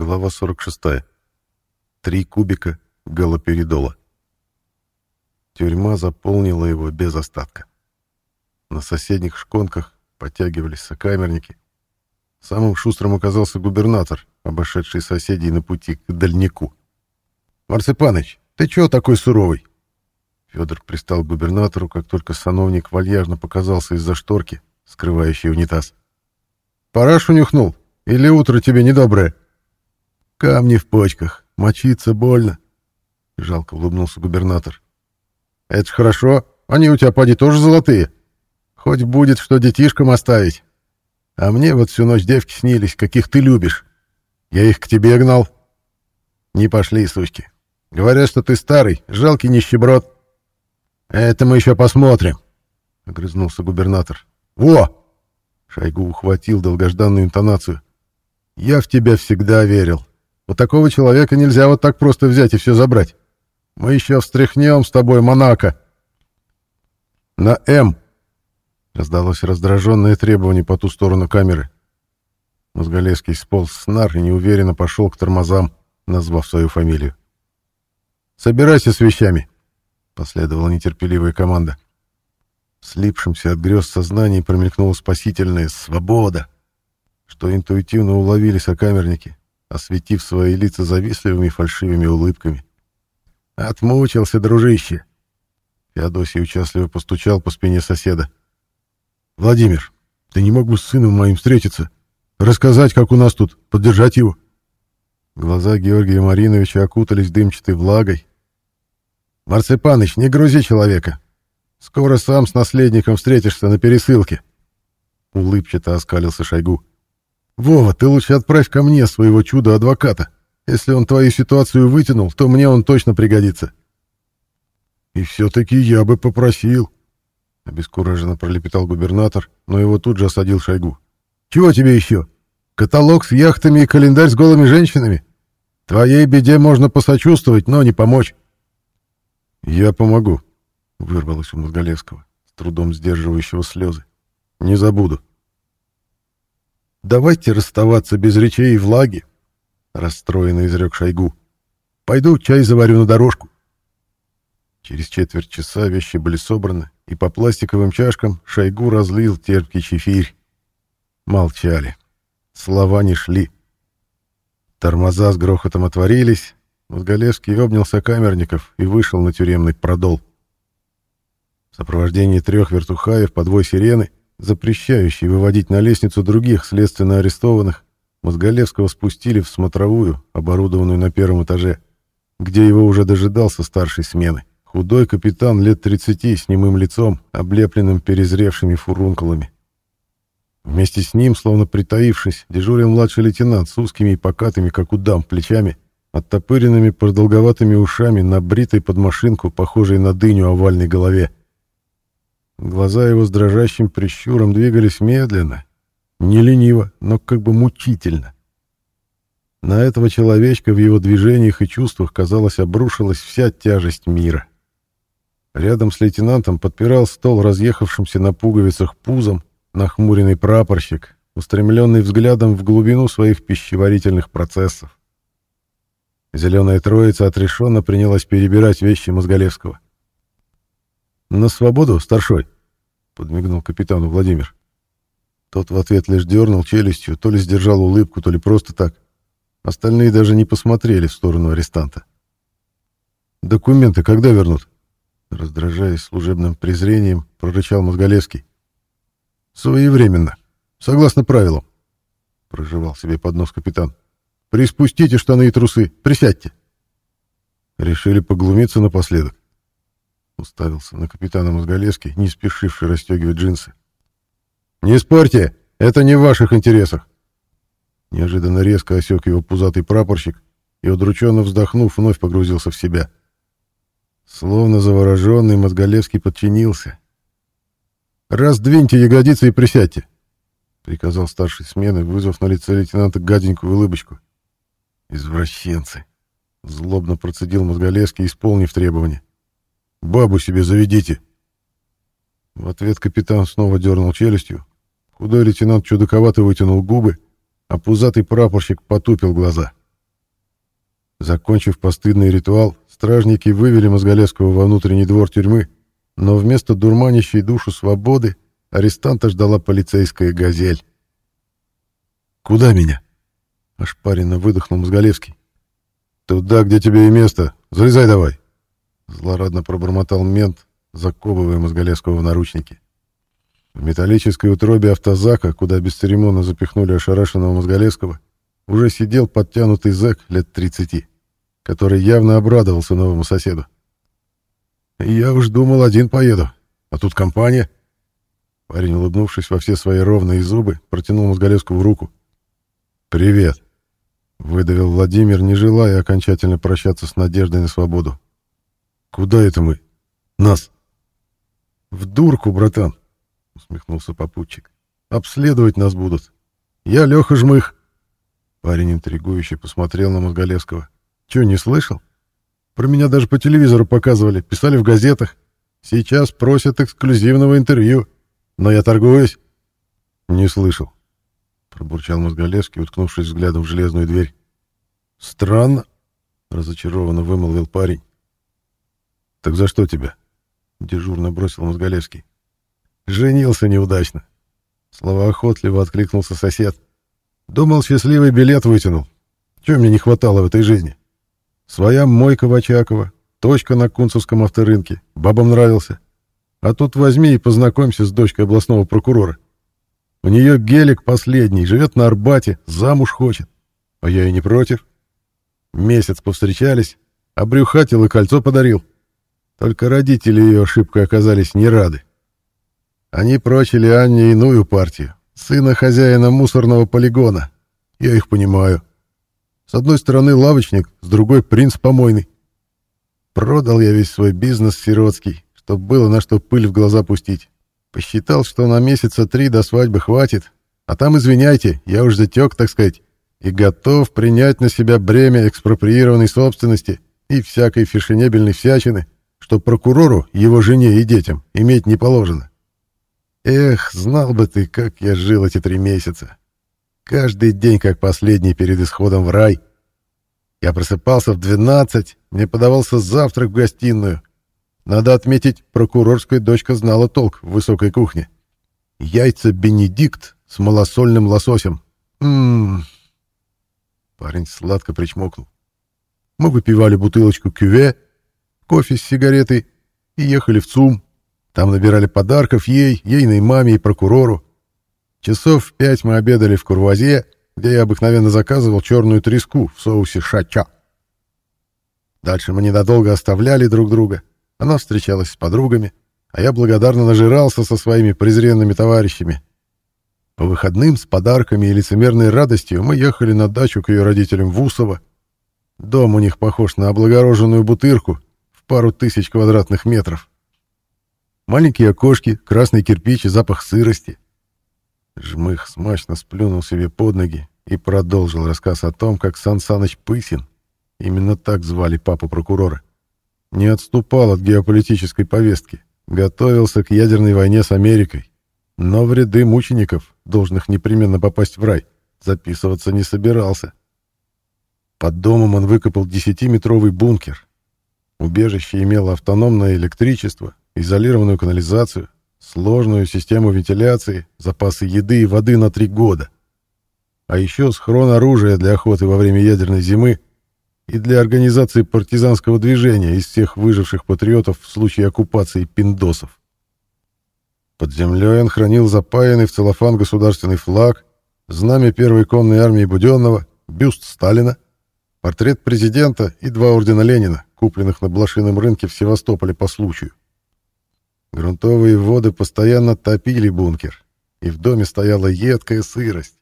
Глава 46. Три кубика галоперидола. Тюрьма заполнила его без остатка. На соседних шконках подтягивались сокамерники. Самым шустрым оказался губернатор, обошедший соседей на пути к дальнику. «Марципаныч, ты чего такой суровый?» Федор пристал к губернатору, как только сановник вальяжно показался из-за шторки, скрывающей унитаз. «Парашу нюхнул? Или утро тебе недоброе?» «Камни в почках. Мочиться больно», — жалко улыбнулся губернатор. «Это ж хорошо. Они у тебя, поди, тоже золотые. Хоть будет что детишкам оставить. А мне вот всю ночь девки снились, каких ты любишь. Я их к тебе гнал. Не пошли, сучки. Говорят, что ты старый, жалкий нищеброд. Это мы еще посмотрим, — огрызнулся губернатор. Во! Шойгу ухватил долгожданную интонацию. Я в тебя всегда верил. У такого человека нельзя вот так просто взять и все забрать. Мы еще встряхнем с тобой Монако. На «М» раздалось раздраженное требование по ту сторону камеры. Мозголевский сполз с нар и неуверенно пошел к тормозам, назвав свою фамилию. «Собирайся с вещами!» — последовала нетерпеливая команда. Слипшимся от грез сознании промелькнула спасительная «свобода», что интуитивно уловили сокамерники, осветив свои лица завистливыми фальшивыми улыбками. «Отмучился, дружище!» Феодосий участливо постучал по спине соседа. «Владимир, ты не мог бы с сыном моим встретиться? Рассказать, как у нас тут, поддержать его?» Глаза Георгия Мариновича окутались дымчатой влагой. «Марципаныч, не грузи человека. Скоро сам с наследником встретишься на пересылке». Улыбчато оскалился Шойгу. «Вова, ты лучше отправь ко мне своего чуда-адвоката. Если он твою ситуацию вытянул, то мне он точно пригодится». «И все-таки я бы попросил», — обескураженно пролепетал губернатор, но его тут же осадил Шойгу. «Чего тебе еще? Каталог с яхтами и календарь с голыми женщинами? Твоей беде можно посочувствовать, но не помочь». «Я помогу», — вырвалось у Мозголевского, с трудом сдерживающего слезы. «Не забуду». «Давайте расставаться без речей и влаги», — расстроенно изрек Шойгу. «Пойду чай заварю на дорожку». Через четверть часа вещи были собраны, и по пластиковым чашкам Шойгу разлил терпкий чефирь. Молчали. Слова не шли. Тормоза с грохотом отворились. Мозголевский обнял сокамерников и вышел на тюремный продол. В сопровождении трех вертухаев по двой сирены, запрещающие выводить на лестницу других следственно арестованных, Мозголевского спустили в смотровую, оборудованную на первом этаже, где его уже дожидался старшей смены. Худой капитан лет 30 с немым лицом, облепленным перезревшими фурункулами. Вместе с ним, словно притаившись, дежурил младший лейтенант с узкими и покатыми, как у дам, плечами, оттопыренными продолговатыми ушами на бритой под машинку, похожей на дыню овальной голове. Глаза его с дрожащим прищуром двигались медленно, не лениво, но как бы мучительно. На этого человечка в его движениях и чувствах, казалось, обрушилась вся тяжесть мира. Рядом с лейтенантом подпирал стол разъехавшимся на пуговицах пузом нахмуренный прапорщик, устремленный взглядом в глубину своих пищеварительных процессов. Зеленая троица отрешенно принялась перебирать вещи Мозголевского. «На свободу, старшой!» — подмигнул капитану Владимир. Тот в ответ лишь дернул челюстью, то ли сдержал улыбку, то ли просто так. Остальные даже не посмотрели в сторону арестанта. «Документы когда вернут?» Раздражаясь служебным презрением, прорычал Мозголевский. «Своевременно. Согласно правилам», — проживал себе под нос капитан. «Приспустите штаны и трусы. Присядьте». Решили поглумиться напоследок. Уставился на капитана Мозголевский, не спешивший расстегивать джинсы. «Не спорьте! Это не в ваших интересах!» Неожиданно резко осек его пузатый прапорщик и, удрученно вздохнув, вновь погрузился в себя. Словно завороженный, Мозголевский подчинился. «Раздвиньте ягодицы и присядьте», — приказал старший смены, вызвав на лице лейтенанта гаденькую улыбочку. «Извращенцы!» — злобно процедил Мозголевский, исполнив требования. «Бабу себе заведите!» В ответ капитан снова дернул челюстью. Худой лейтенант чудаковато вытянул губы, а пузатый прапорщик потупил глаза. Закончив постыдный ритуал, стражники вывели Мозголевского во внутренний двор тюрьмы, но вместо дурманящей душу свободы арестанта ждала полицейская «Газель». «Куда меня?» — ошпаренно выдохнул Мозголевский. «Туда, где тебе и место. Залезай давай!» Злорадно пробормотал мент, заковывая Мозголевского в наручники. В металлической утробе автозака, куда бесцеремонно запихнули ошарашенного Мозголевского, уже сидел подтянутый зэк лет 30, который явно обрадовался новому соседу. «Я уж думал, один поеду, а тут компания». Парень, улыбнувшись во все свои ровные зубы, протянул Мозголевскому руку. «Привет», — выдавил Владимир, не желая окончательно прощаться с надеждой на свободу. «Куда это мы? Нас?» «В дурку, братан», — усмехнулся попутчик. «Обследовать нас будут. Я Леха Жмых». Парень интригующе посмотрел на Мозголевского. «Чё, не слышал? Про меня даже по телевизору показывали, писали в газетах. Сейчас просят эксклюзивного интервью. Но я торгуюсь». «Не слышал», — пробурчал Мозголевский, уткнувшись взглядом в железную дверь. «Странно», — разочарованно вымолвил парень. «Так за что тебя?» — дежурно бросил Мозголевский. «Женился неудачно». Словоохотливо откликнулся сосед. «Думал, счастливый билет вытянул. Чего мне не хватало в этой жизни? Своя мойка в Очаково, точка на Кунцевском авторынке. Бабам нравился. А тут возьми и познакомься с дочкой областного прокурора. У нее гелик последний, живет на Арбате, замуж хочет. А я и не против. Месяц повстречались, обрюхатил и кольцо подарил. Только родители ее ошибкой оказались не рады. Они прочили Анне иную партию, сына хозяина мусорного полигона. Я их понимаю. С одной стороны лавочник, с другой принц помойный. Продал я весь свой бизнес сиротский, чтоб было на что пыль в глаза пустить. Посчитал, что на месяца три до свадьбы хватит. А там, извиняйте, я уж затек, так сказать, и готов принять на себя бремя экспроприированной собственности и всякой фешенебельной всячины, что прокурору, его жене и детям иметь не положено. Эх, знал бы ты, как я жил эти три месяца. Каждый день, как последний перед исходом в рай. Я просыпался в 12, мне подавался завтрак в гостиную, надо отметить, прокурорская дочка знала толк в высокой кухне. Яйца Бенедикт с малосольным лососем. Ммм. Парень сладко причмокнул. Мы выпивали бутылочку кюве, кофе с сигаретой и ехали в ЦУМ. Там набирали подарков ей, ейной маме и прокурору. Часов в пять мы обедали в Курвазе, где я обыкновенно заказывал черную треску в соусе шача. Дальше мы ненадолго оставляли друг друга. Она встречалась с подругами, а я благодарно нажирался со своими презренными товарищами. По выходным с подарками и лицемерной радостью мы ехали на дачу к ее родителям в Усово. Дом у них похож на облагороженную бутырку пару тысяч квадратных метров. Маленькие окошки, красный кирпич и запах сырости. Жмых смачно сплюнул себе под ноги и продолжил рассказ о том, как Сан Саныч Пысин, именно так звали папу прокурора, не отступал от геополитической повестки, готовился к ядерной войне с Америкой, но в ряды мучеников, должных непременно попасть в рай, записываться не собирался. Под домом он выкопал десятиметровый бункер. Убежище имело автономное электричество, изолированную канализацию, сложную систему вентиляции, запасы еды и воды на три года. А еще схрон оружия для охоты во время ядерной зимы и для организации партизанского движения из всех выживших патриотов в случае оккупации пиндосов. Под землей он хранил запаянный в целлофан государственный флаг, знамя первой конной армии Буденного, бюст Сталина, портрет президента и два ордена Ленина, купленных на блошином рынке в Севастополе по случаю. Грунтовые воды постоянно топили бункер, и в доме стояла едкая сырость.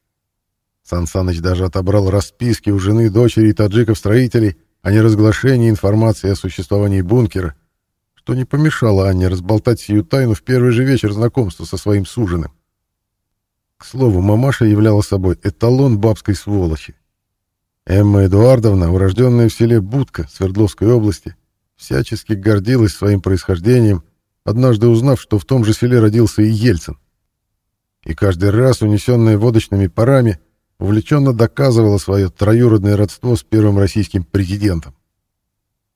Сан Саныч даже отобрал расписки у жены, дочери и таджиков-строителей о неразглашении информации о существовании бункера, что не помешало Анне разболтать сию тайну в первый же вечер знакомства со своим суженым. К слову, мамаша являла собой эталон бабской сволочи. Эмма Эдуардовна, урожденная в селе Будка Свердловской области, всячески гордилась своим происхождением, однажды узнав, что в том же селе родился и Ельцин. И каждый раз, унесенная водочными парами, увлеченно доказывала свое троюродное родство с первым российским президентом.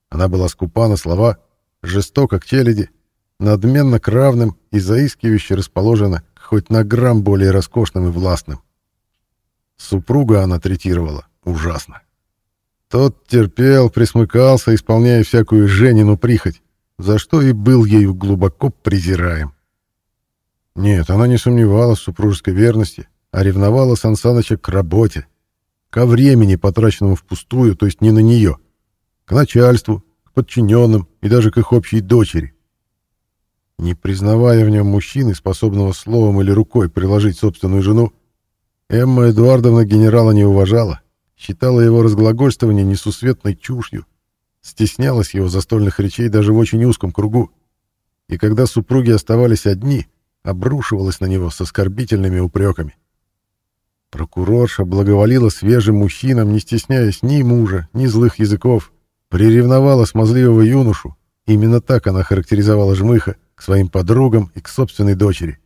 Она была скупа на слова, жестока к челяди, надменно к равным и заискивающе расположена хоть на грамм более роскошным и властным. Супруга она третировала ужасно. Тот терпел, присмыкался, исполняя всякую Женину прихоть, за что и был ею глубоко презираем. Нет, она не сомневалась в супружеской верности, а ревновала Сансаныча к работе, ко времени, потраченному впустую, то есть не на нее, к начальству, к подчиненным и даже к их общей дочери. Не признавая в нем мужчины, способного словом или рукой приложить собственную жену, Эмма Эдуардовна генерала не уважала, считала его разглагольствование несусветной чушью, стеснялась его застольных речей даже в очень узком кругу, и когда супруги оставались одни, обрушивалась на него с оскорбительными упреками. Прокурорша благоволила свежим мужчинам, не стесняясь ни мужа, ни злых языков, приревновала смазливого юношу, именно так она характеризовала Жмыха, к своим подругам и к собственной дочери.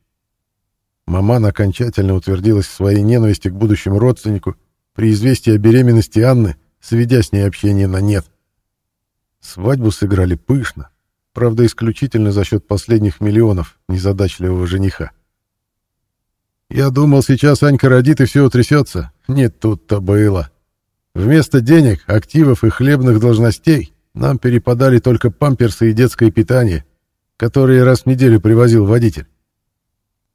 Маман окончательно утвердилась в своей ненависти к будущему родственнику при известии о беременности Анны, сведя с ней общение на нет. Свадьбу сыграли пышно, правда, исключительно за счет последних миллионов незадачливого жениха. Я думал, сейчас Анька родит и все утрясется. Нет, тут-то было. Вместо денег, активов и хлебных должностей нам перепадали только памперсы и детское питание, которые раз в неделю привозил водитель.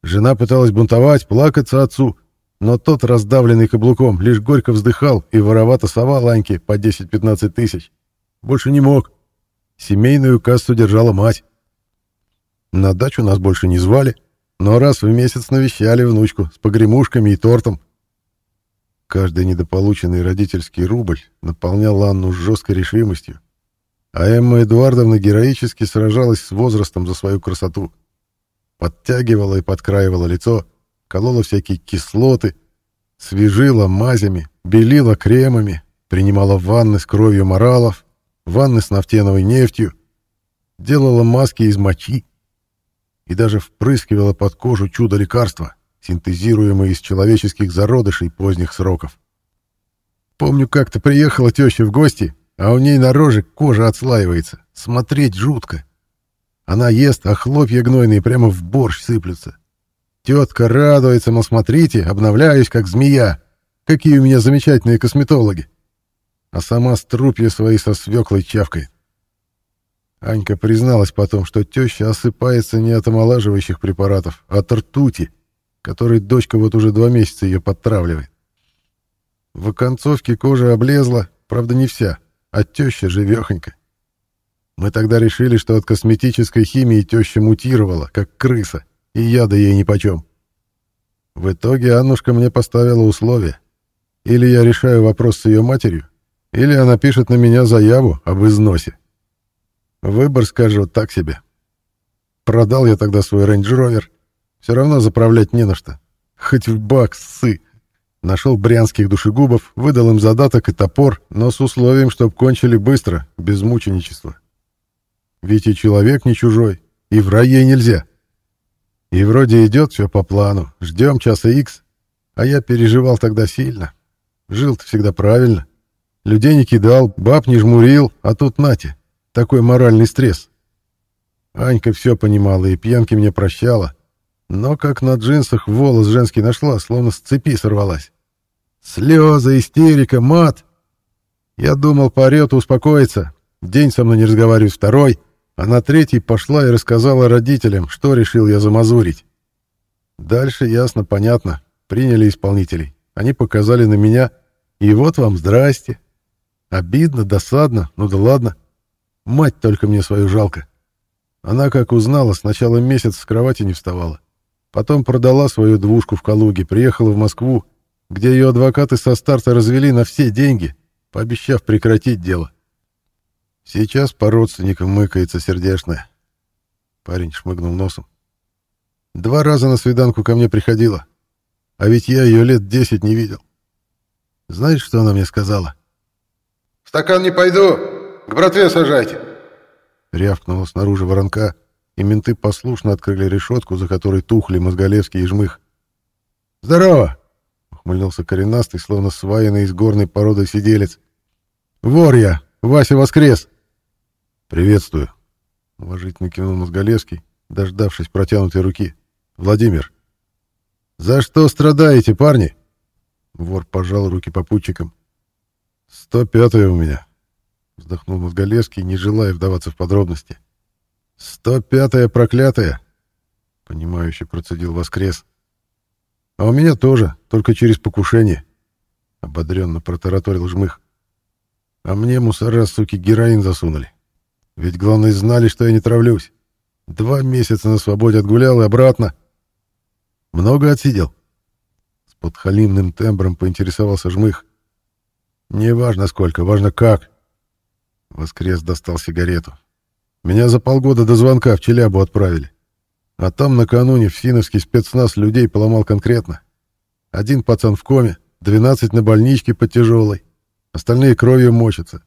Жена пыталась бунтовать, плакаться отцу, но тот, раздавленный каблуком, лишь горько вздыхал и воровато совал Аньке по 10-15 тысяч. Больше не мог. Семейную кассу держала мать. На дачу нас больше не звали, но раз в месяц навещали внучку с погремушками и тортом. Каждый недополученный родительский рубль наполнял Анну жесткой решимостью, а Эмма Эдуардовна героически сражалась с возрастом за свою красоту. Подтягивала и подкраивала лицо, колола всякие кислоты, свежила мазями, белила кремами, принимала ванны с кровью моралов, ванны с нафтеновой нефтью, делала маски из мочи и даже впрыскивала под кожу чудо-лекарства, синтезируемые из человеческих зародышей поздних сроков. Помню, как-то приехала теща в гости, а у ней на роже кожа отслаивается. Смотреть жутко. Она ест, а хлопья гнойные прямо в борщ сыплются. Тетка радуется, мол, смотрите, обновляюсь, как змея. Какие у меня замечательные косметологи а сама струпья свои со свеклой чавкой. Анька призналась потом, что теща осыпается не от омолаживающих препаратов, а от ртути, которой дочка вот уже два месяца ее подтравливает. В оконцовке кожа облезла, правда не вся, а теща живехонька. Мы тогда решили, что от косметической химии теща мутировала, как крыса, и яда ей нипочем. В итоге Аннушка мне поставила условие. Или я решаю вопрос с ее матерью, или она пишет на меня заяву об изнасе. Выбор, скажу, так себе. Продал я тогда свой Range Rover. Все равно заправлять не на что. Хоть в бак ссы. Нашел брянских душегубов, выдал им задаток и топор, но с условием, чтоб кончили быстро, без мученичества. Ведь и человек не чужой, и в рай ей нельзя. И вроде идет все по плану, ждем часа икс, а я переживал тогда сильно. Жил-то всегда правильно. Людей не кидал, баб не жмурил, а тут нате, такой моральный стресс. Анька все понимала и пьянки мне прощала, но как на джинсах волос женский нашла, словно с цепи сорвалась. Слезы, истерика, мат. Я думал, поорет успокоится. День со мной не разговаривает второй, а на третий пошла и рассказала родителям, что решил я замазурить. Дальше ясно, понятно. Приняли исполнителей. Они показали на меня, и вот вам здрасте. Обидно, досадно, ну да ладно. Мать только мне свою жалко. Она, как узнала, сначала месяц с кровати не вставала. Потом продала свою двушку в Калуге, приехала в Москву, где ее адвокаты со старта развели на все деньги, пообещав прекратить дело. Сейчас по родственникам мыкается сердешная. Парень шмыгнул носом. Два раза на свиданку ко мне приходила. А ведь я ее лет десять не видел. Знаешь, что она мне сказала? стакан не пойду. К братве сажайте. Рявкнула снаружи воронка, и менты послушно открыли решетку, за которой тухли Мозголевский и Жмых. «Здорово!» — ухмыльнулся коренастый, словно сваянный из горной породы сиделец. «Вор я! Вася воскрес!» «Приветствую!» — уважительно кивнул Мозголевский, дождавшись протянутой руки. «Владимир!» «За что страдаете, парни?» Вор пожал руки попутчикам. «Сто пятое у меня», — вздохнул Мозголевский, не желая вдаваться в подробности. «Сто пятое проклятое!» — понимающе процедил воскрес. «А у меня тоже, только через покушение», — ободренно протараторил жмых. «А мне мусора, суки, героин засунули. Ведь, главное, знали, что я не травлюсь. Два месяца на свободе отгулял и обратно. Много отсидел?» С подхалимным тембром поинтересовался жмых. «Не важно сколько, важно как». Воскрес достал сигарету. «Меня за полгода до звонка в Челябу отправили. А там накануне в Синовский спецназ людей поломал конкретно. Один пацан в коме, 12 на больничке по тяжелой. Остальные кровью мочатся.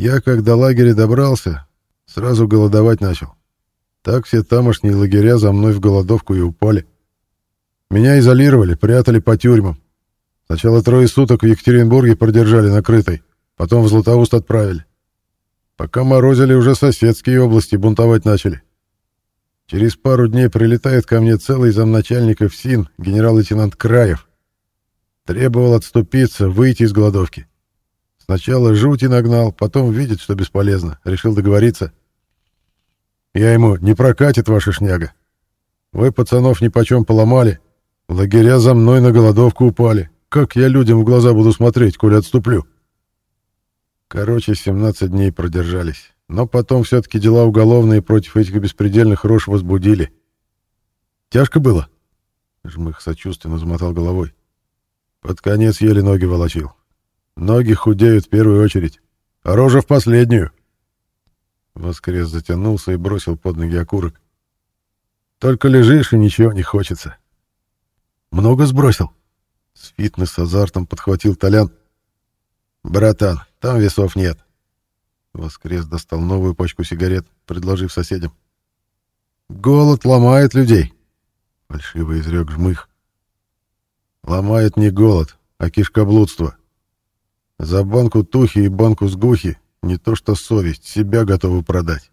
Я, как до лагеря добрался, сразу голодовать начал. Так все тамошние лагеря за мной в голодовку и упали. Меня изолировали, прятали по тюрьмам. Сначала трое суток в Екатеринбурге продержали накрытой, потом в Златоуст отправили. Пока морозили, уже соседские области бунтовать начали. Через пару дней прилетает ко мне целый замначальника ФСИН, генерал-лейтенант Краев. Требовал отступиться, выйти из голодовки. Сначала жути нагнал, потом видит, что бесполезно. Решил договориться. Я ему, не прокатит ваша шняга. Вы пацанов нипочем поломали. Лагеря за мной на голодовку упали. Как я людям в глаза буду смотреть, коли отступлю? Короче, 17 дней продержались. Но потом все-таки дела уголовные против этих беспредельных рож возбудили. Тяжко было? Жмых сочувственно замотал головой. Под конец еле ноги волочил. Ноги худеют в первую очередь, а рожа в последнюю. Воскрес затянулся и бросил под ноги окурок. Только лежишь, и ничего не хочется. Много сбросил? С фитнес-азартом подхватил Толян. Братан, там весов нет. Воскрес достал новую пачку сигарет, предложив соседям. «Голод ломает людей!» — фальшиво изрек жмых. «Ломает не голод, а кишкоблудство. За банку тухи и банку сгухи не то что совесть, себя готовы продать.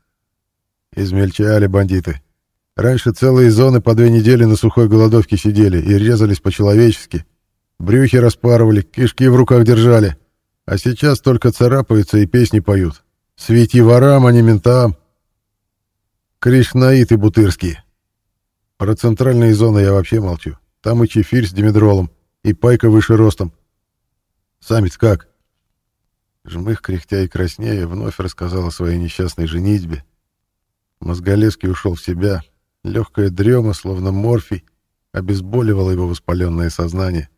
Измельчали бандиты. Раньше целые зоны по две недели на сухой голодовке сидели и резались по-человечески. Брюхи распарывали, кишки в руках держали. А сейчас только царапаются и песни поют. Свети ворам, а не ментам. Кришнаиты бутырские. Про центральные зоны я вообще молчу. Там и чефирь с димедролом, и пайка выше ростом. сами как? Жмых, кряхтя и краснея, вновь рассказал о своей несчастной женитьбе. Мозголевский ушел в себя. Легкая дрема, словно морфий, обезболивала его воспаленное сознание.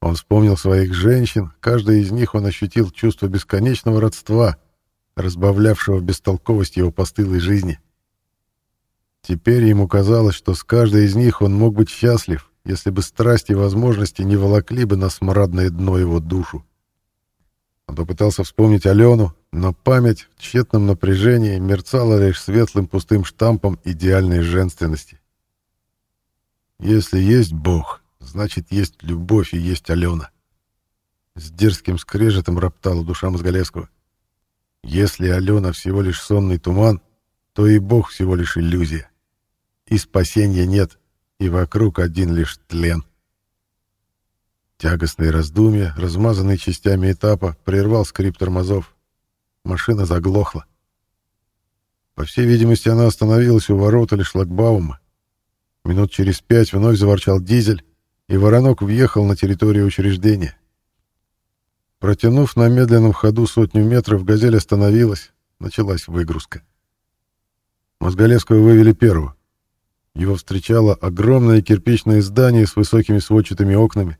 Он вспомнил своих женщин, каждой из них он ощутил чувство бесконечного родства — разбавлявшего бестолковость его постылой жизни. Теперь ему казалось, что с каждой из них он мог быть счастлив, если бы страсти и возможности не волокли бы на смрадное дно его душу. Он попытался вспомнить Алену, но память в тщетном напряжении мерцала лишь светлым пустым штампом идеальной женственности. Если есть Бог, значит, есть любовь и есть Алена. С дерзким скрежетом роптала душа Мозголевского. Если Алена всего лишь сонный туман, то и Бог всего лишь иллюзия. И спасения нет, и вокруг один лишь тлен. Тягостные раздумья, размазанные частями этапа, прервал скрип тормозов. Машина заглохла. По всей видимости, она остановилась у ворот или шлагбаума. Минут через пять вновь заворчал дизель, и воронок въехал на территорию учреждения. Протянув на медленном ходу сотню метров, «Газель» остановилась. Началась выгрузка. Мозголевского вывели первого. Его встречало огромное кирпичное здание с высокими сводчатыми окнами.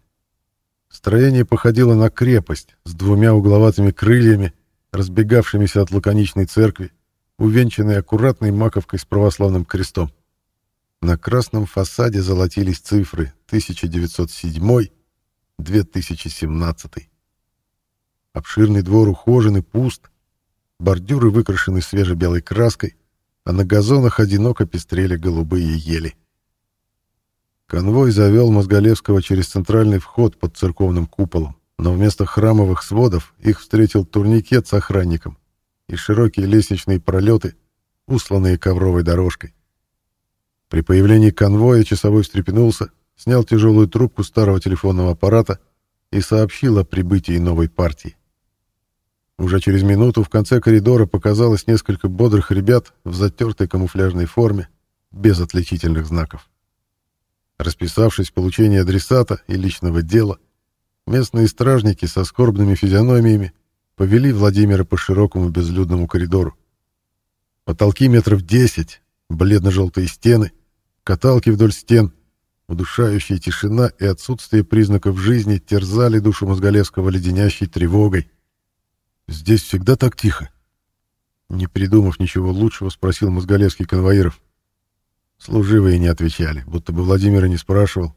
Строение походило на крепость с двумя угловатыми крыльями, разбегавшимися от лаконичной церкви, увенчанной аккуратной маковкой с православным крестом. На красном фасаде золотились цифры 1907-2017. Обширный двор ухожен и пуст, бордюры выкрашены свежо-белой краской, а на газонах одиноко пестрели голубые ели. Конвой завел Мозголевского через центральный вход под церковным куполом, но вместо храмовых сводов их встретил турникет с охранником и широкие лестничные пролеты, усланные ковровой дорожкой. При появлении конвоя часовой встрепенулся, снял тяжелую трубку старого телефонного аппарата и сообщил о прибытии новой партии. Уже через минуту в конце коридора показалось несколько бодрых ребят в затертой камуфляжной форме, без отличительных знаков. Расписавшись в получении адресата и личного дела, местные стражники со скорбными физиономиями повели Владимира по широкому безлюдному коридору. Потолки метров десять, бледно-желтые стены, каталки вдоль стен, удушающая тишина и отсутствие признаков жизни терзали душу Мозголевского леденящей тревогой. «Здесь всегда так тихо?» Не придумав ничего лучшего, спросил Мозголевский конвоиров. Служивые не отвечали, будто бы Владимира не спрашивал.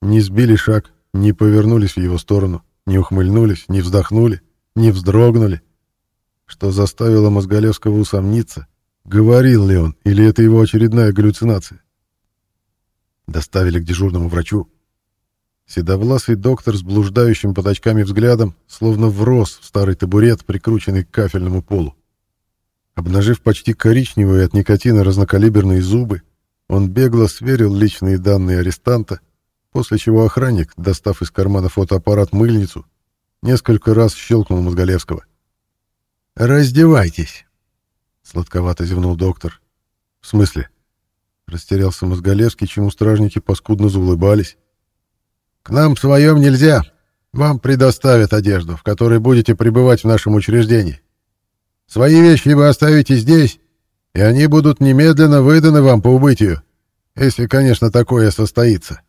Не сбили шаг, не повернулись в его сторону, не ухмыльнулись, не вздохнули, не вздрогнули. Что заставило Мозголевского усомниться, говорил ли он, или это его очередная галлюцинация. Доставили к дежурному врачу. Седовласый доктор с блуждающим под очками взглядом словно врос в старый табурет, прикрученный к кафельному полу. Обнажив почти коричневые от никотина разнокалиберные зубы, он бегло сверил личные данные арестанта, после чего охранник, достав из кармана фотоаппарат-мыльницу, несколько раз щелкнул Мозголевского. «Раздевайтесь!» — сладковато зевнул доктор. «В смысле?» — растерялся Мозголевский, чему стражники паскудно заулыбались. «К нам своем нельзя. Вам предоставят одежду, в которой будете пребывать в нашем учреждении. Свои вещи вы оставите здесь, и они будут немедленно выданы вам по убытию, если, конечно, такое состоится.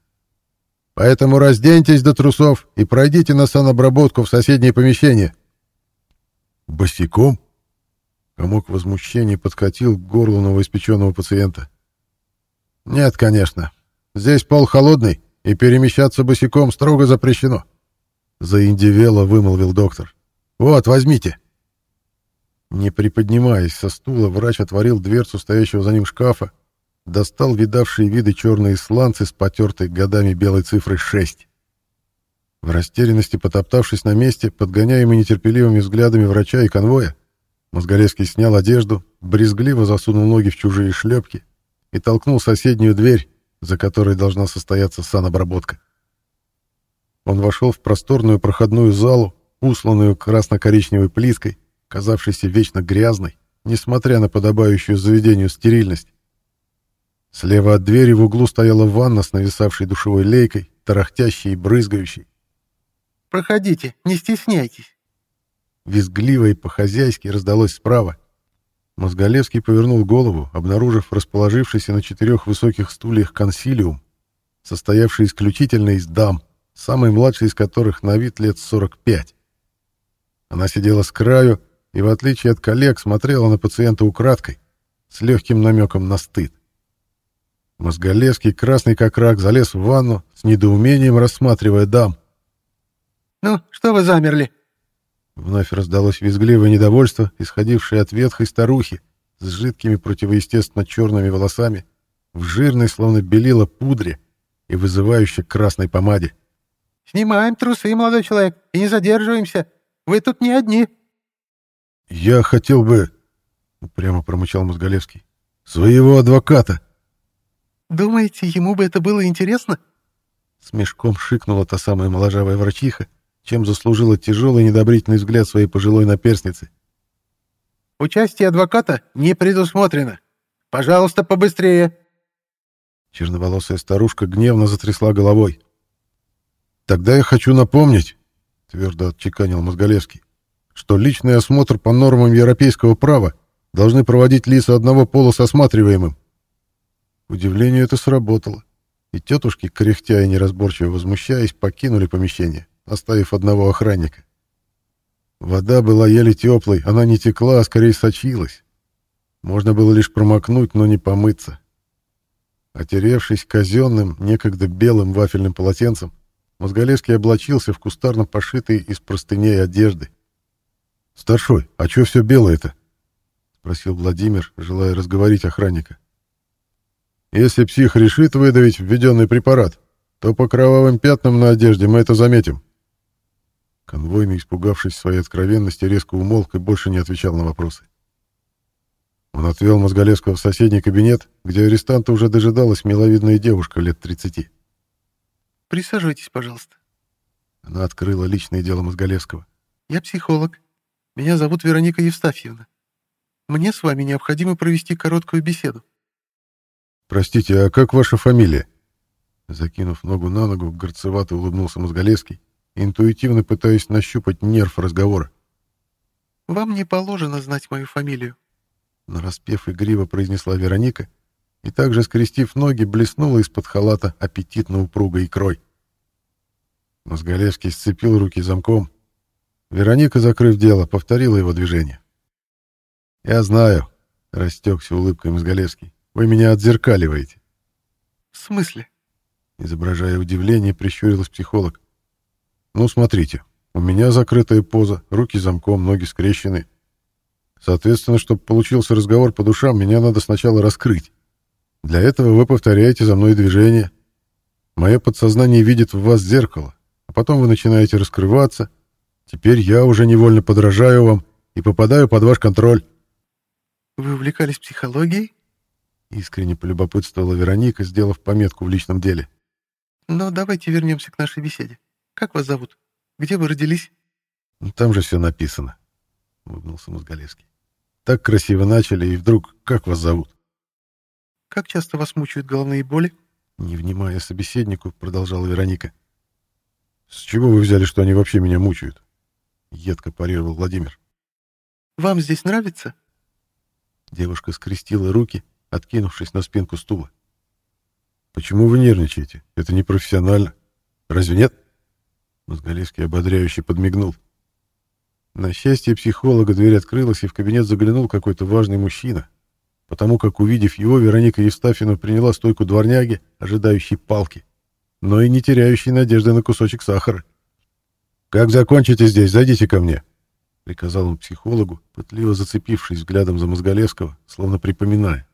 Поэтому разденьтесь до трусов и пройдите на санобработку в соседнее помещение. Босиком? Комок возмущения подкатил к горлу новоиспеченного пациента. Нет, конечно. Здесь пол холодный, и перемещаться босиком строго запрещено. Заиндивело вымолвил доктор. Вот, возьмите. Не приподнимаясь со стула, врач отворил дверцу стоящего за ним шкафа, достал видавшие виды черные сланцы с потертой годами белой цифрой 6. В растерянности потоптавшись на месте, подгоняемый нетерпеливыми взглядами врача и конвоя, Мозголевский снял одежду, брезгливо засунул ноги в чужие шлепки и толкнул соседнюю дверь, за которой должна состояться санобработка. Он вошел в просторную проходную залу, усланную красно-коричневой плиткой, казавшейся вечно грязной, несмотря на подобающую заведению стерильность. Слева от двери в углу стояла ванна с нависавшей душевой лейкой, тарахтящей и брызгающей. «Проходите, не стесняйтесь!» Визгливо и по-хозяйски раздалось справа. Мозголевский повернул голову, обнаружив расположившийся на четырех высоких стульях консилиум, состоявший исключительно из дам, самый младший из которых на вид лет 45. Она сидела с краю, и, в отличие от коллег, смотрела на пациента украдкой, с легким намеком на стыд. Мозголевский, красный как рак, залез в ванну, с недоумением рассматривая дам. «Ну, что вы замерли?» Вновь раздалось визгливое недовольство, исходившее от ветхой старухи с жидкими противоестественно черными волосами, в жирной, словно белила пудре и вызывающей красной помаде. «Снимаем трусы, молодой человек, и не задерживаемся. Вы тут не одни». «Я хотел бы...» — упрямо промычал Мозголевский. «Своего адвоката». «Думаете, ему бы это было интересно?» С мешком шикнула та самая моложавая врачиха, чем заслужила тяжелый недобрительный взгляд своей пожилой наперсницы. «Участие адвоката не предусмотрено. Пожалуйста, побыстрее!» Черноволосая старушка гневно затрясла головой. «Тогда я хочу напомнить», — твердо отчеканил Мозголевский, что личный осмотр по нормам европейского права должны проводить лица одного пола с осматриваемым. К удивлению, это сработало, и тетушки, кряхтя и неразборчиво возмущаясь, покинули помещение, оставив одного охранника. Вода была еле теплой, она не текла, а скорее сочилась. Можно было лишь промокнуть, но не помыться. Отеревшись казенным, некогда белым вафельным полотенцем, Мозголевский облачился в кустарно пошитые из простыней одежды. «Старшой, а чё все белое-то?» — спросил Владимир, желая разговорить охранника. Если псих решит выдавить введенный препарат, то по кровавым пятнам на одежде мы это заметим. Конвойный, испугавшись своей откровенности, резко умолк и больше не отвечал на вопросы. Он отвел Мозголевского в соседний кабинет, где арестанта уже дожидалась миловидная девушка лет 30. «Присаживайтесь, пожалуйста». Она открыла личное дело Мозголевского. «Я психолог. Меня зовут Вероника Евстафьевна. Мне с вами необходимо провести короткую беседу». «Простите, а как ваша фамилия?» Закинув ногу на ногу, горцевато улыбнулся Мозголевский, интуитивно пытаясь нащупать нерв разговора. «Вам не положено знать мою фамилию. Нараспев игриво произнесла Вероника и также, скрестив ноги, блеснула из-под халата аппетитно упругой икрой. Мозголевский сцепил руки замком. Вероника, закрыв дело, повторила его движение. «Я знаю», — растекся улыбкой Мозголевский, — «вы меня отзеркаливаете». «В смысле?» Изображая удивление, прищурилась психолог. «Ну, смотрите, у меня закрытая поза, руки замком, ноги скрещены. Соответственно, чтобы получился разговор по душам, меня надо сначала раскрыть. Для этого вы повторяете за мной движение. Мое подсознание видит в вас зеркало, а потом вы начинаете раскрываться. Теперь я уже невольно подражаю вам и попадаю под ваш контроль. Вы увлекались психологией? Искренне полюбопытствовала Вероника, сделав пометку в личном деле. Но давайте вернемся к нашей беседе. Как вас зовут? Где вы родились? Там же все написано, улыбнулся Мозголевский. Так красиво начали, и вдруг как вас зовут? Как часто вас мучают головные боли? Не внимая собеседнику, продолжала Вероника. С чего вы взяли, что они вообще меня мучают? Едко парировал Владимир. Вам здесь нравится? Девушка скрестила руки, откинувшись на спинку стула. Почему вы нервничаете? Это непрофессионально. Разве нет? Мозголевский ободряюще подмигнул. На счастье психолога дверь открылась, и в кабинет заглянул какой-то важный мужчина, потому как, увидев его, Вероника Евстафьевна приняла стойку дворняги, ожидающей палки, но и не теряющей надежды на кусочек сахара. «Как закончите здесь, зайдите ко мне», — приказал он психологу, пытливо зацепившись взглядом за Мозголевского, словно припоминая.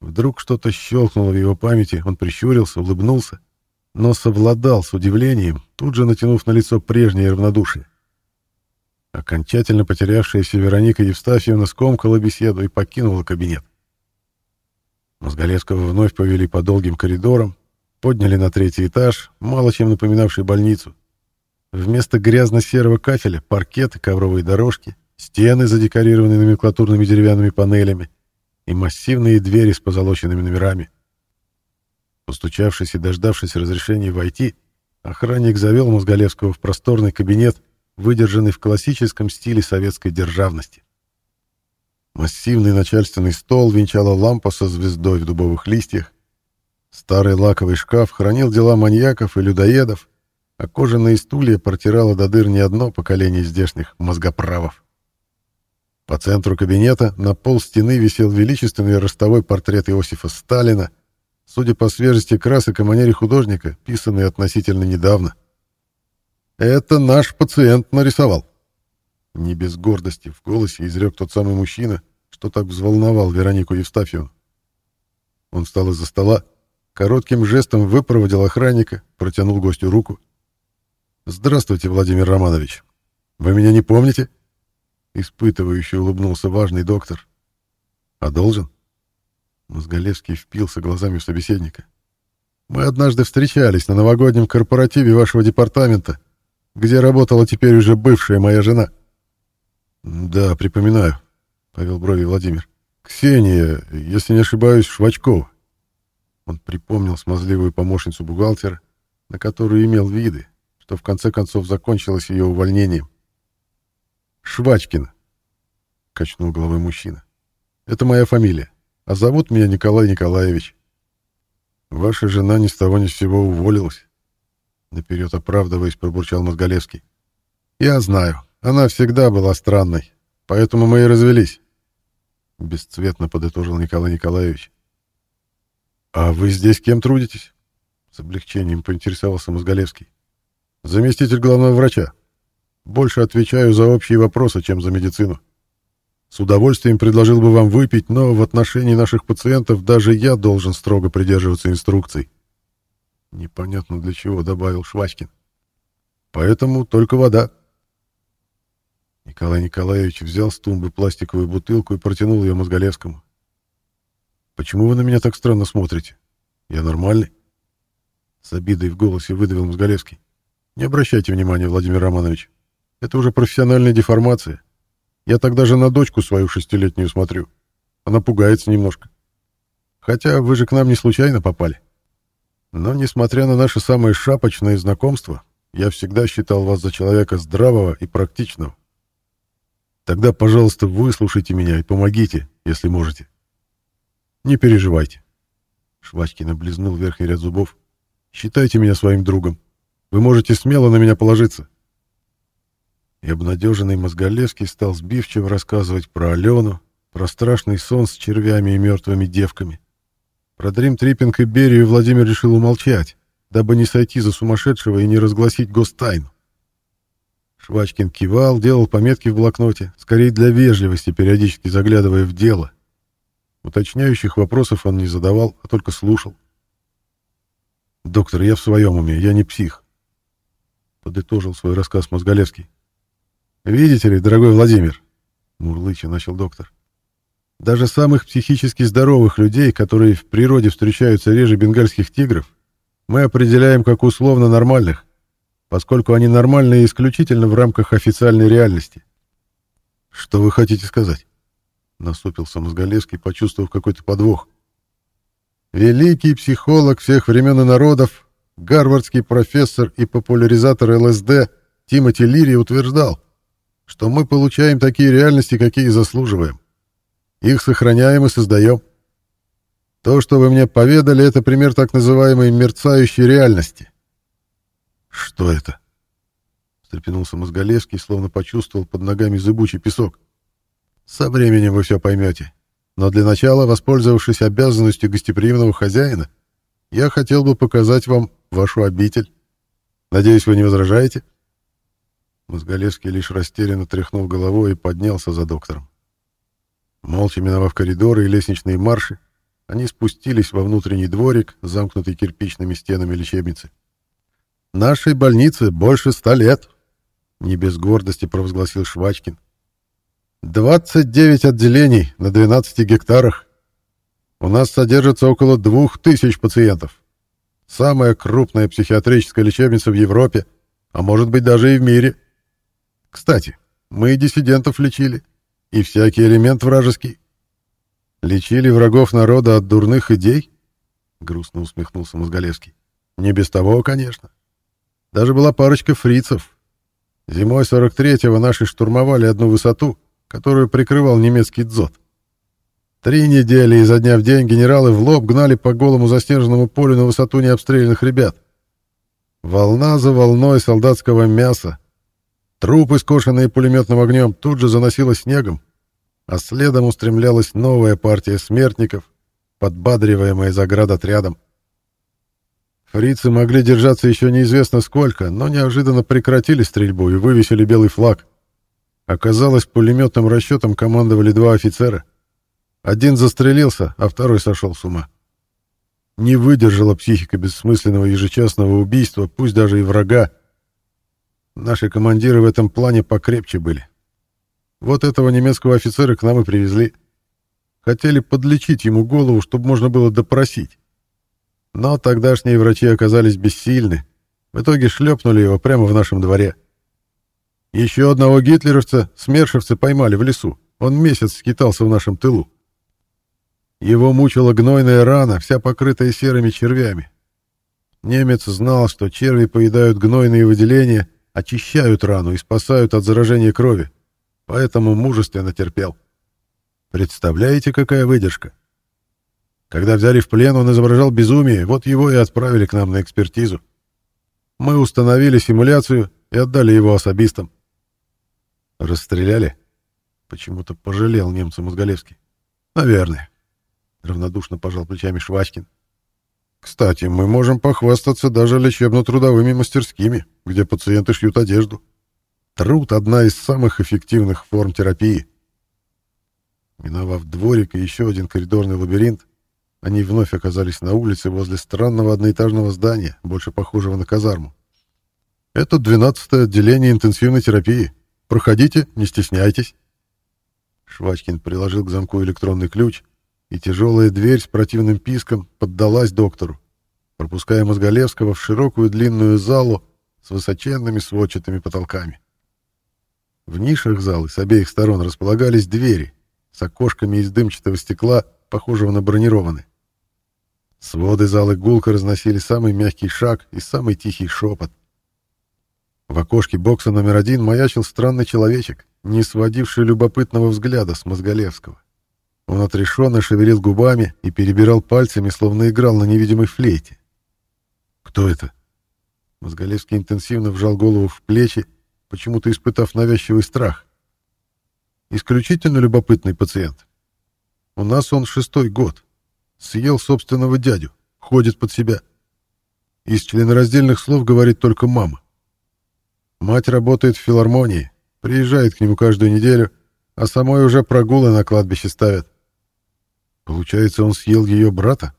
Вдруг что-то щелкнуло в его памяти, он прищурился, улыбнулся, но совладал с удивлением, тут же натянув на лицо прежнее равнодушие. Окончательно потерявшаяся Вероника Евстафьевна скомкала беседу и покинула кабинет. Мозголевского вновь повели по долгим коридорам, подняли на третий этаж, мало чем напоминавший больницу. Вместо грязно-серого кафеля — паркет и ковровые дорожки, стены, задекорированные номенклатурными деревянными панелями, и массивные двери с позолоченными номерами. Постучавшись и дождавшись разрешения войти, охранник завел Мозголевского в просторный кабинет, выдержанный в классическом стиле советской державности. Массивный начальственный стол венчала лампа со звездой в дубовых листьях. Старый лаковый шкаф хранил дела маньяков и людоедов, а кожаные стулья протирало до дыр не одно поколение здешних мозгоправов. По центру кабинета на пол стены висел величественный ростовой портрет Иосифа Сталина, судя по свежести красок и манере художника, писанный относительно недавно. Это наш пациент нарисовал. Не без гордости в голосе изрек тот самый мужчина, что так взволновал Веронику Евстафьевну. Он встал из-за стола, коротким жестом выпроводил охранника, протянул гостю руку. «Здравствуйте, Владимир Романович. Вы меня не помните?» Испытывающе улыбнулся важный доктор. «А должен?» Мозголевский впился глазами в собеседника. «Мы однажды встречались на новогоднем корпоративе вашего департамента где работала теперь уже бывшая моя жена. Да, припоминаю, повел брови Владимир. Ксения, если не ошибаюсь, Швачкова. Он припомнил смазливую помощницу бухгалтера, на которую имел виды, что в конце концов закончилось ее увольнением. Швачкина, качнул головой мужчина. Это моя фамилия, а зовут меня Николай Николаевич. Ваша жена ни с того ни с сего уволилась. Наперед оправдываясь, пробурчал Мозголевский. «Я знаю. Она всегда была странной. Поэтому мы и развелись». Бесцветно подытожил Николай Николаевич. «А вы здесь кем трудитесь?» С облегчением поинтересовался Мозголевский. «Заместитель главного врача. Больше отвечаю за общие вопросы, чем за медицину». С удовольствием предложил бы вам выпить, но в отношении наших пациентов даже я должен строго придерживаться инструкций. Непонятно для чего, добавил Швачкин. Поэтому только вода. Николай Николаевич взял с тумбы пластиковую бутылку и протянул ее Мозголевскому. «Почему вы на меня так странно смотрите? Я нормальный?» С обидой в голосе выдавил Мозголевский. «Не обращайте внимания, Владимир Романович. Это уже профессиональная деформация. Я тогда же на дочку свою шестилетнюю смотрю. Она пугается немножко. Хотя вы же к нам не случайно попали. Но, несмотря на наше самое шапочное знакомство, я всегда считал вас за человека здравого и практичного. Тогда, пожалуйста, выслушайте меня и помогите, если можете. Не переживайте. Швачкин облизнул верхний ряд зубов. Считайте меня своим другом. Вы можете смело на меня положиться. И обнадеженный Мозголевский стал сбивчиво рассказывать про Алену, про страшный сон с червями и мертвыми девками. Про Дрим Триппинг и Берию Владимир решил умолчать, дабы не сойти за сумасшедшего и не разгласить гостайну. Швачкин кивал, делал пометки в блокноте, скорее для вежливости, периодически заглядывая в дело. Уточняющих вопросов он не задавал, а только слушал. «Доктор, я в своем уме, я не псих», — подытожил свой рассказ Мозголевский. «Видите ли, дорогой Владимир», — мурлыча начал доктор, «даже самых психически здоровых людей, которые в природе встречаются реже бенгальских тигров, мы определяем как условно нормальных, поскольку они нормальны исключительно в рамках официальной реальности. Что вы хотите сказать? Насупился Мозголевский, почувствовав какой-то подвох. Великий психолог всех времен и народов, гарвардский профессор и популяризатор ЛСД Тимоти Лири утверждал, что мы получаем такие реальности, какие заслуживаем. Их сохраняем и создаем. То, что вы мне поведали, это пример так называемой мерцающей реальности. «Что это?» Встрепенулся Мозголевский, словно почувствовал под ногами зыбучий песок. «Со временем вы все поймете. Но для начала, воспользовавшись обязанностью гостеприимного хозяина, я хотел бы показать вам вашу обитель. Надеюсь, вы не возражаете?» Мозголевский лишь растерянно тряхнул головой и поднялся за доктором. Молча миновав коридоры и лестничные марши, они спустились во внутренний дворик, замкнутый кирпичными стенами лечебницы. Нашей больнице больше ста лет, не без гордости провозгласил Швачкин. 29 отделений на 12 гектарах. У нас содержится около двух тысяч пациентов. Самая крупная психиатрическая лечебница в Европе, а может быть даже и в мире. Кстати, мы и диссидентов лечили, и всякий элемент вражеский. Лечили врагов народа от дурных идей? Грустно усмехнулся Мозголевский. Не без того, конечно. Даже была парочка фрицев. Зимой 43-го наши штурмовали одну высоту, которую прикрывал немецкий дзот. Три недели изо дня в день генералы в лоб гнали по голому заснеженному полю на высоту необстрелянных ребят. Волна за волной солдатского мяса. Трупы, скошенные пулеметным огнем, тут же заносило снегом, а следом устремлялась новая партия смертников, подбадриваемая заградотрядом. Фрицы могли держаться еще неизвестно сколько, но неожиданно прекратили стрельбу и вывесили белый флаг. Оказалось, пулеметным расчетом командовали два офицера. Один застрелился, а второй сошел с ума. Не выдержала психика бессмысленного ежечасного убийства, пусть даже и врага. Наши командиры в этом плане покрепче были. Вот этого немецкого офицера к нам и привезли. Хотели подлечить ему голову, чтобы можно было допросить. Но тогдашние врачи оказались бессильны. В итоге шлепнули его прямо в нашем дворе. Еще одного гитлеровца смершевцы поймали в лесу. Он месяц скитался в нашем тылу. Его мучила гнойная рана, вся покрытая серыми червями. Немец знал, что черви поедают гнойные выделения, очищают рану и спасают от заражения крови, поэтому мужественно терпел. Представляете, какая выдержка? Когда взяли в плен, он изображал безумие, вот его и отправили к нам на экспертизу. Мы установили симуляцию и отдали его особистам. Расстреляли? Почему-то пожалел немца Мозголевский. Наверное. Равнодушно пожал плечами Швачкин. Кстати, мы можем похвастаться даже лечебно-трудовыми мастерскими, где пациенты шьют одежду. Труд — одна из самых эффективных форм терапии. Миновав дворик и еще один коридорный лабиринт, они вновь оказались на улице возле странного одноэтажного здания, больше похожего на казарму. «Это 12-е отделение интенсивной терапии. Проходите, не стесняйтесь». Швачкин приложил к замку электронный ключ, и тяжелая дверь с противным писком поддалась доктору, пропуская Мозголевского в широкую длинную залу с высоченными сводчатыми потолками. В нишах залы с обеих сторон располагались двери с окошками из дымчатого стекла, похожего на бронированные. Своды залы гулко разносили самый мягкий шаг и самый тихий шепот. В окошке бокса номер один маячил странный человечек, не сводивший любопытного взгляда с Мозголевского. Он отрешенно шевелил губами и перебирал пальцами, словно играл на невидимой флейте. «Кто это?» Мозголевский интенсивно вжал голову в плечи, почему-то испытав навязчивый страх. «Исключительно любопытный пациент. У нас он шестой год. Съел собственного дядю, ходит под себя. Из членораздельных слов говорит только мама. Мать работает в филармонии, приезжает к нему каждую неделю, а самой уже прогулы на кладбище ставят. Получается, он съел ее брата?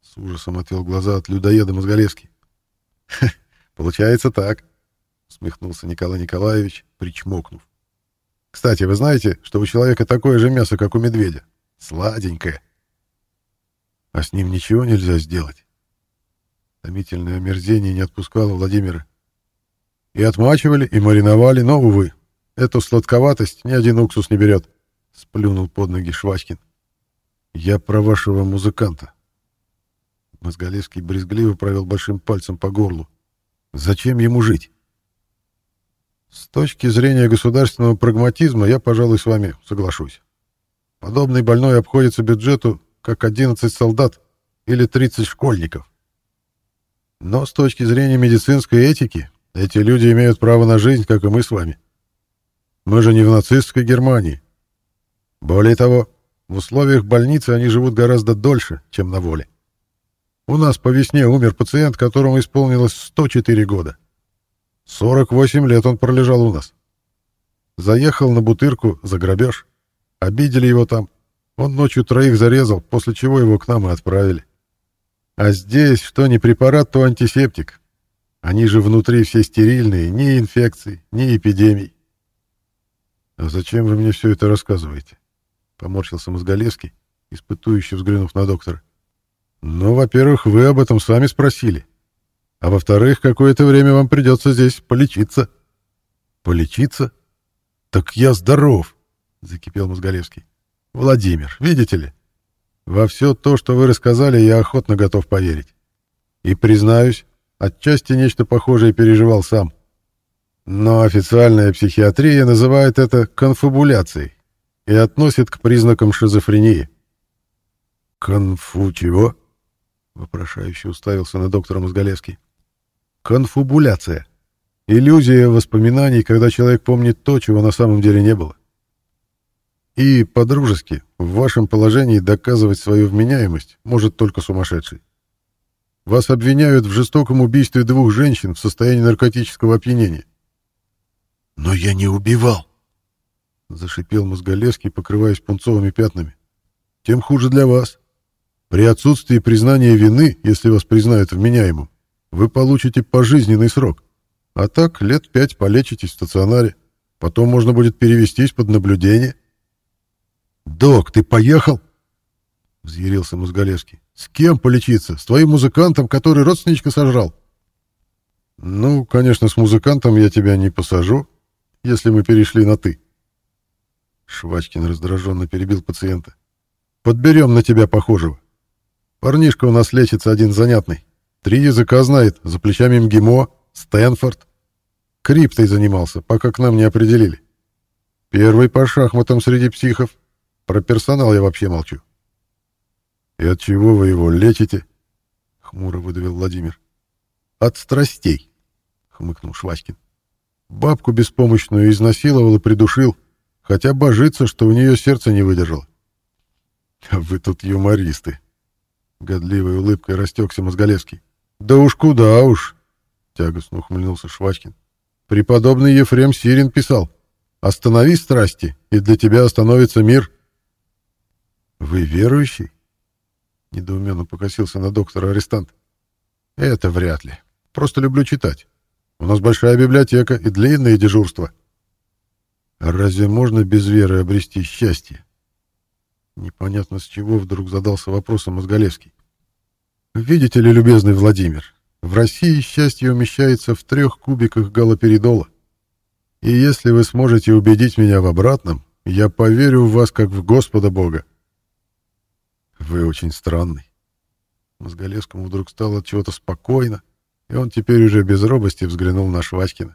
С ужасом отвел глаза от людоеда Мозголевский. Получается так, усмехнулся Николай Николаевич, причмокнув. Кстати, вы знаете, что у человека такое же мясо, как у медведя? Сладенькое. А с ним ничего нельзя сделать. Томительное омерзение не отпускало Владимира. И отмачивали, и мариновали, но, увы, эту сладковатость ни один уксус не берет, — сплюнул под ноги Швачкин. Я про вашего музыканта. Мозголевский брезгливо провел большим пальцем по горлу. Зачем ему жить? С точки зрения государственного прагматизма я, пожалуй, с вами соглашусь. Подобный больной обходится бюджету как 11 солдат или 30 школьников. Но с точки зрения медицинской этики, эти люди имеют право на жизнь, как и мы с вами. Мы же не в нацистской Германии. Более того, в условиях больницы они живут гораздо дольше, чем на воле. У нас по весне умер пациент, которому исполнилось 104 года. 48 лет он пролежал у нас. Заехал на бутырку за грабеж. Обидели его там. Он ночью троих зарезал, после чего его к нам и отправили. А здесь что ни препарат, то антисептик. Они же внутри все стерильные, ни инфекций, ни эпидемий. А зачем вы мне все это рассказываете? Поморщился Мозголевский, испытующе взглянув на доктора. Ну, во-первых, вы об этом сами спросили. А во-вторых, какое-то время вам придется здесь полечиться. Полечиться? Так я здоров, закипел Мозголевский. Владимир, видите ли, во все то, что вы рассказали, я охотно готов поверить. И, признаюсь, отчасти нечто похожее переживал сам. Но официальная психиатрия называет это конфабуляцией и относит к признакам шизофрении. «Конфу чего?» — вопрошающе уставился на доктора Мозголевский. «Конфабуляция. Иллюзия воспоминаний, когда человек помнит то, чего на самом деле не было. И, по-дружески, в вашем положении доказывать свою вменяемость может только сумасшедший. Вас обвиняют в жестоком убийстве двух женщин в состоянии наркотического опьянения. «Но я не убивал!» — зашипел Мозголевский, покрываясь пунцовыми пятнами. «Тем хуже для вас. При отсутствии признания вины, если вас признают вменяемым, вы получите пожизненный срок. А так лет пять полечитесь в стационаре. Потом можно будет перевестись под наблюдение. «Док, ты поехал?» — взъярился Мозголевский. «С кем полечиться? С твоим музыкантом, который родственничка сожрал?» «Ну, конечно, с музыкантом я тебя не посажу, если мы перешли на «ты». Швачкин раздраженно перебил пациента. «Подберем на тебя похожего. Парнишка у нас лечится один занятный. Три языка знает, за плечами МГИМО, Стэнфорд. Криптой занимался, пока к нам не определили. Первый по шахматам среди психов. Про персонал я вообще молчу. «И от чего вы его лечите?» — хмуро выдавил Владимир. «От страстей», — хмыкнул Швачкин. «Бабку беспомощную изнасиловал и придушил, хотя божится, что у нее сердце не выдержало». «А вы тут юмористы», — годливой улыбкой растекся Мозголевский. «Да уж куда уж», — тягостно ухмыльнулся Швачкин. «Преподобный Ефрем Сирин писал, «Останови страсти, и для тебя остановится мир». Вы верующий? Недоуменно покосился на доктора арестант. Это вряд ли. Просто люблю читать. У нас большая библиотека и длинные дежурства. Разве можно без веры обрести счастье? Непонятно с чего вдруг задался вопросом Мозголевский. Видите ли, любезный Владимир, в России счастье умещается в трех кубиках галоперидола. И если вы сможете убедить меня в обратном, я поверю в вас как в Господа Бога. Вы очень странный. Мозголевскому вдруг стало от чего-то спокойно, и он теперь уже без робости взглянул на Швачкина.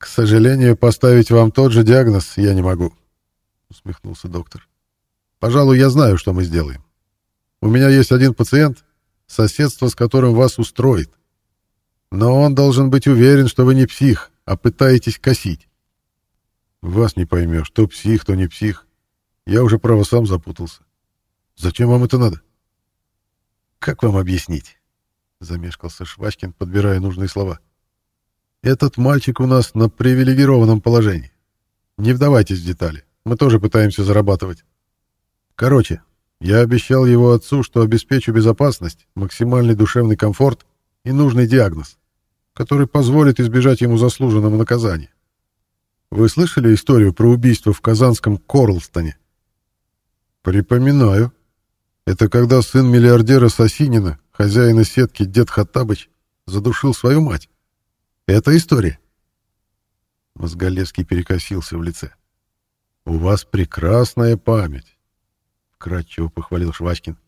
«К сожалению, поставить вам тот же диагноз я не могу», — усмехнулся доктор. «Пожалуй, я знаю, что мы сделаем. У меня есть один пациент, соседство с которым вас устроит. Но он должен быть уверен, что вы не псих, а пытаетесь косить. Вас не поймешь, то псих, то не псих. Я уже, право, сам запутался. Зачем вам это надо? Как вам объяснить? Замешкался Швачкин, подбирая нужные слова. Этот мальчик у нас на привилегированном положении. Не вдавайтесь в детали. Мы тоже пытаемся зарабатывать. Короче, я обещал его отцу, что обеспечу безопасность, максимальный душевный комфорт и нужный диагноз, который позволит избежать ему заслуженного наказания. Вы слышали историю про убийство в казанском Корлстоне? Припоминаю. Это когда сын миллиардера Сосинина, хозяина сетки дед Хаттабыч, задушил свою мать. Это история. Мозголевский перекосился в лице. У вас прекрасная память кратчево похвалил Швачкин.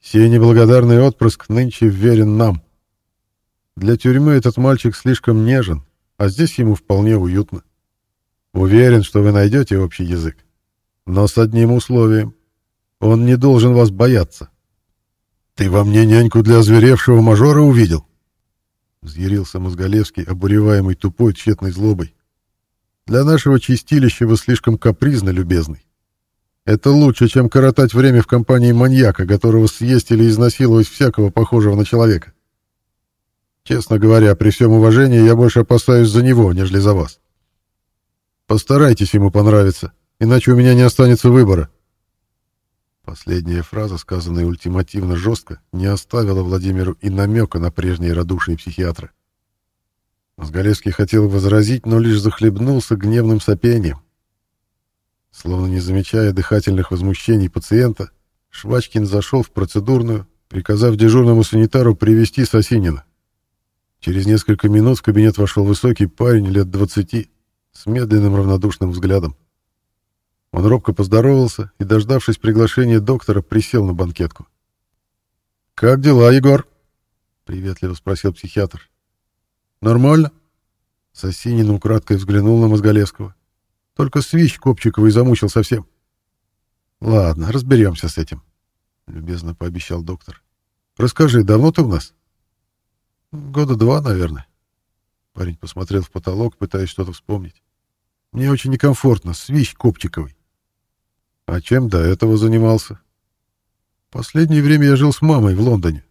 Сей неблагодарный отпрыск нынче верен нам. Для тюрьмы этот мальчик слишком нежен, а здесь ему вполне уютно. Уверен, что вы найдете общий язык. Но с одним условием. Он не должен вас бояться. Ты во мне няньку для озверевшего мажора увидел? Взъярился Мозголевский, обуреваемый тупой тщетной злобой. Для нашего чистилища вы слишком капризно, любезный. Это лучше, чем коротать время в компании маньяка, которого съесть или изнасиловать всякого похожего на человека. Честно говоря, при всем уважении, я больше опасаюсь за него, нежели за вас. Постарайтесь ему понравиться, иначе у меня не останется выбора. Последняя фраза, сказанная ультимативно жестко, не оставила Владимиру и намека на прежние радушие психиатра. Мозголевский хотел возразить, но лишь захлебнулся гневным сопением. Словно не замечая дыхательных возмущений пациента, Швачкин зашел в процедурную, приказав дежурному санитару привести Сосинина. Через несколько минут в кабинет вошел высокий парень лет двадцати с медленным равнодушным взглядом. Он робко поздоровался и, дождавшись приглашения доктора, присел на банкетку. «Как дела, Егор?» — приветливо спросил психиатр. «Нормально?» Сосинин украдкой взглянул на Мозголевского. Только свищ Копчиковый замучил совсем. Ладно, разберемся с этим, любезно пообещал доктор. Расскажи, давно ты у нас? Года два, наверное. Парень посмотрел в потолок, пытаясь что-то вспомнить. Мне очень некомфортно, свищ Копчиковый. А чем до этого занимался? Последнее время я жил с мамой в Лондоне.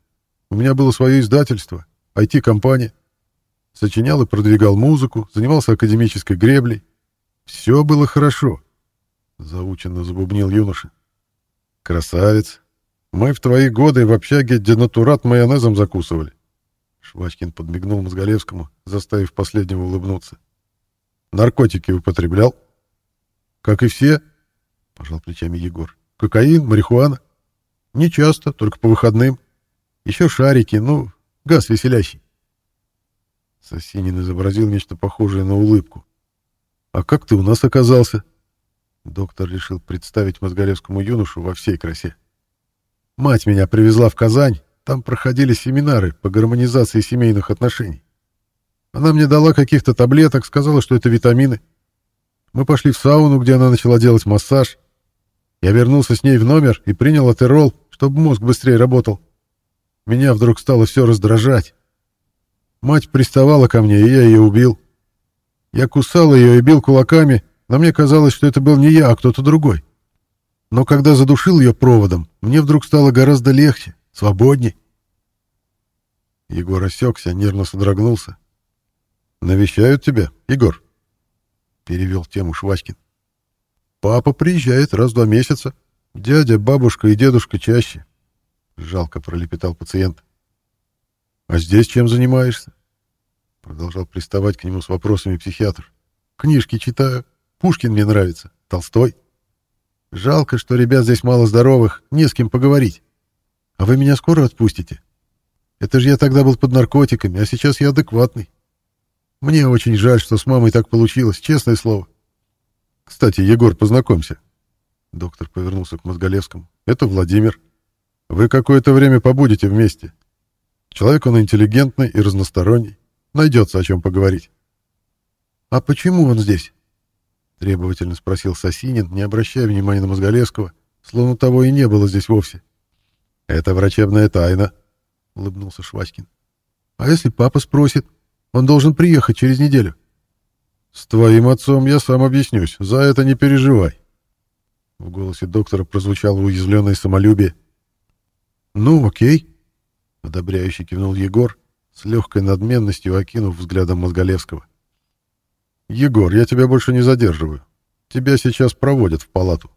У меня было свое издательство, IT-компания. Сочинял и продвигал музыку, занимался академической греблей. Все было хорошо, заученно забубнил юноша. Красавец. Мы в твои годы в общаге денатурат майонезом закусывали. Швачкин подмигнул Мозголевскому, заставив последнего улыбнуться. Наркотики употреблял? Как и все, пожал плечами Егор. Кокаин, марихуана? Не часто, только по выходным. Еще шарики, ну, газ веселящий. Сосинин изобразил нечто похожее на улыбку. «А как ты у нас оказался?» Доктор решил представить мозголевскому юношу во всей красе. «Мать меня привезла в Казань, там проходили семинары по гармонизации семейных отношений. Она мне дала каких-то таблеток, сказала, что это витамины. Мы пошли в сауну, где она начала делать массаж. Я вернулся с ней в номер и принял атерол, чтобы мозг быстрее работал. Меня вдруг стало все раздражать. Мать приставала ко мне, и я ее убил. Я кусал ее и бил кулаками, но мне казалось, что это был не я, а кто-то другой. Но когда задушил ее проводом, мне вдруг стало гораздо легче, свободней. Егор осекся, нервно содрогнулся. «Навещают тебя, Егор?» — перевел тему Швачкин. «Папа приезжает раз в два месяца. Дядя, бабушка и дедушка чаще. Жалко пролепетал пациент. А здесь чем занимаешься? Продолжал приставать к нему с вопросами психиатр. Книжки читаю. Пушкин мне нравится. Толстой. Жалко, что ребят здесь мало здоровых, не с кем поговорить. А вы меня скоро отпустите? Это же я тогда был под наркотиками, а сейчас я адекватный. Мне очень жаль, что с мамой так получилось, честное слово. Кстати, Егор, познакомься. Доктор повернулся к Мозголевскому. Это Владимир. Вы какое-то время побудете вместе. Человек он интеллигентный и разносторонний. Найдется о чем поговорить. А почему он здесь? Требовательно спросил Сосинин, не обращая внимания на Мозголевского, словно того и не было здесь вовсе. Это врачебная тайна, улыбнулся Швачкин. А если папа спросит? Он должен приехать через неделю. С твоим отцом я сам объяснюсь, за это не переживай. В голосе доктора прозвучало уязвленное самолюбие. Ну, окей, одобряюще кивнул Егор, с легкой надменностью окинув взглядом Мозголевского. Егор, я тебя больше не задерживаю. Тебя сейчас проводят в палату.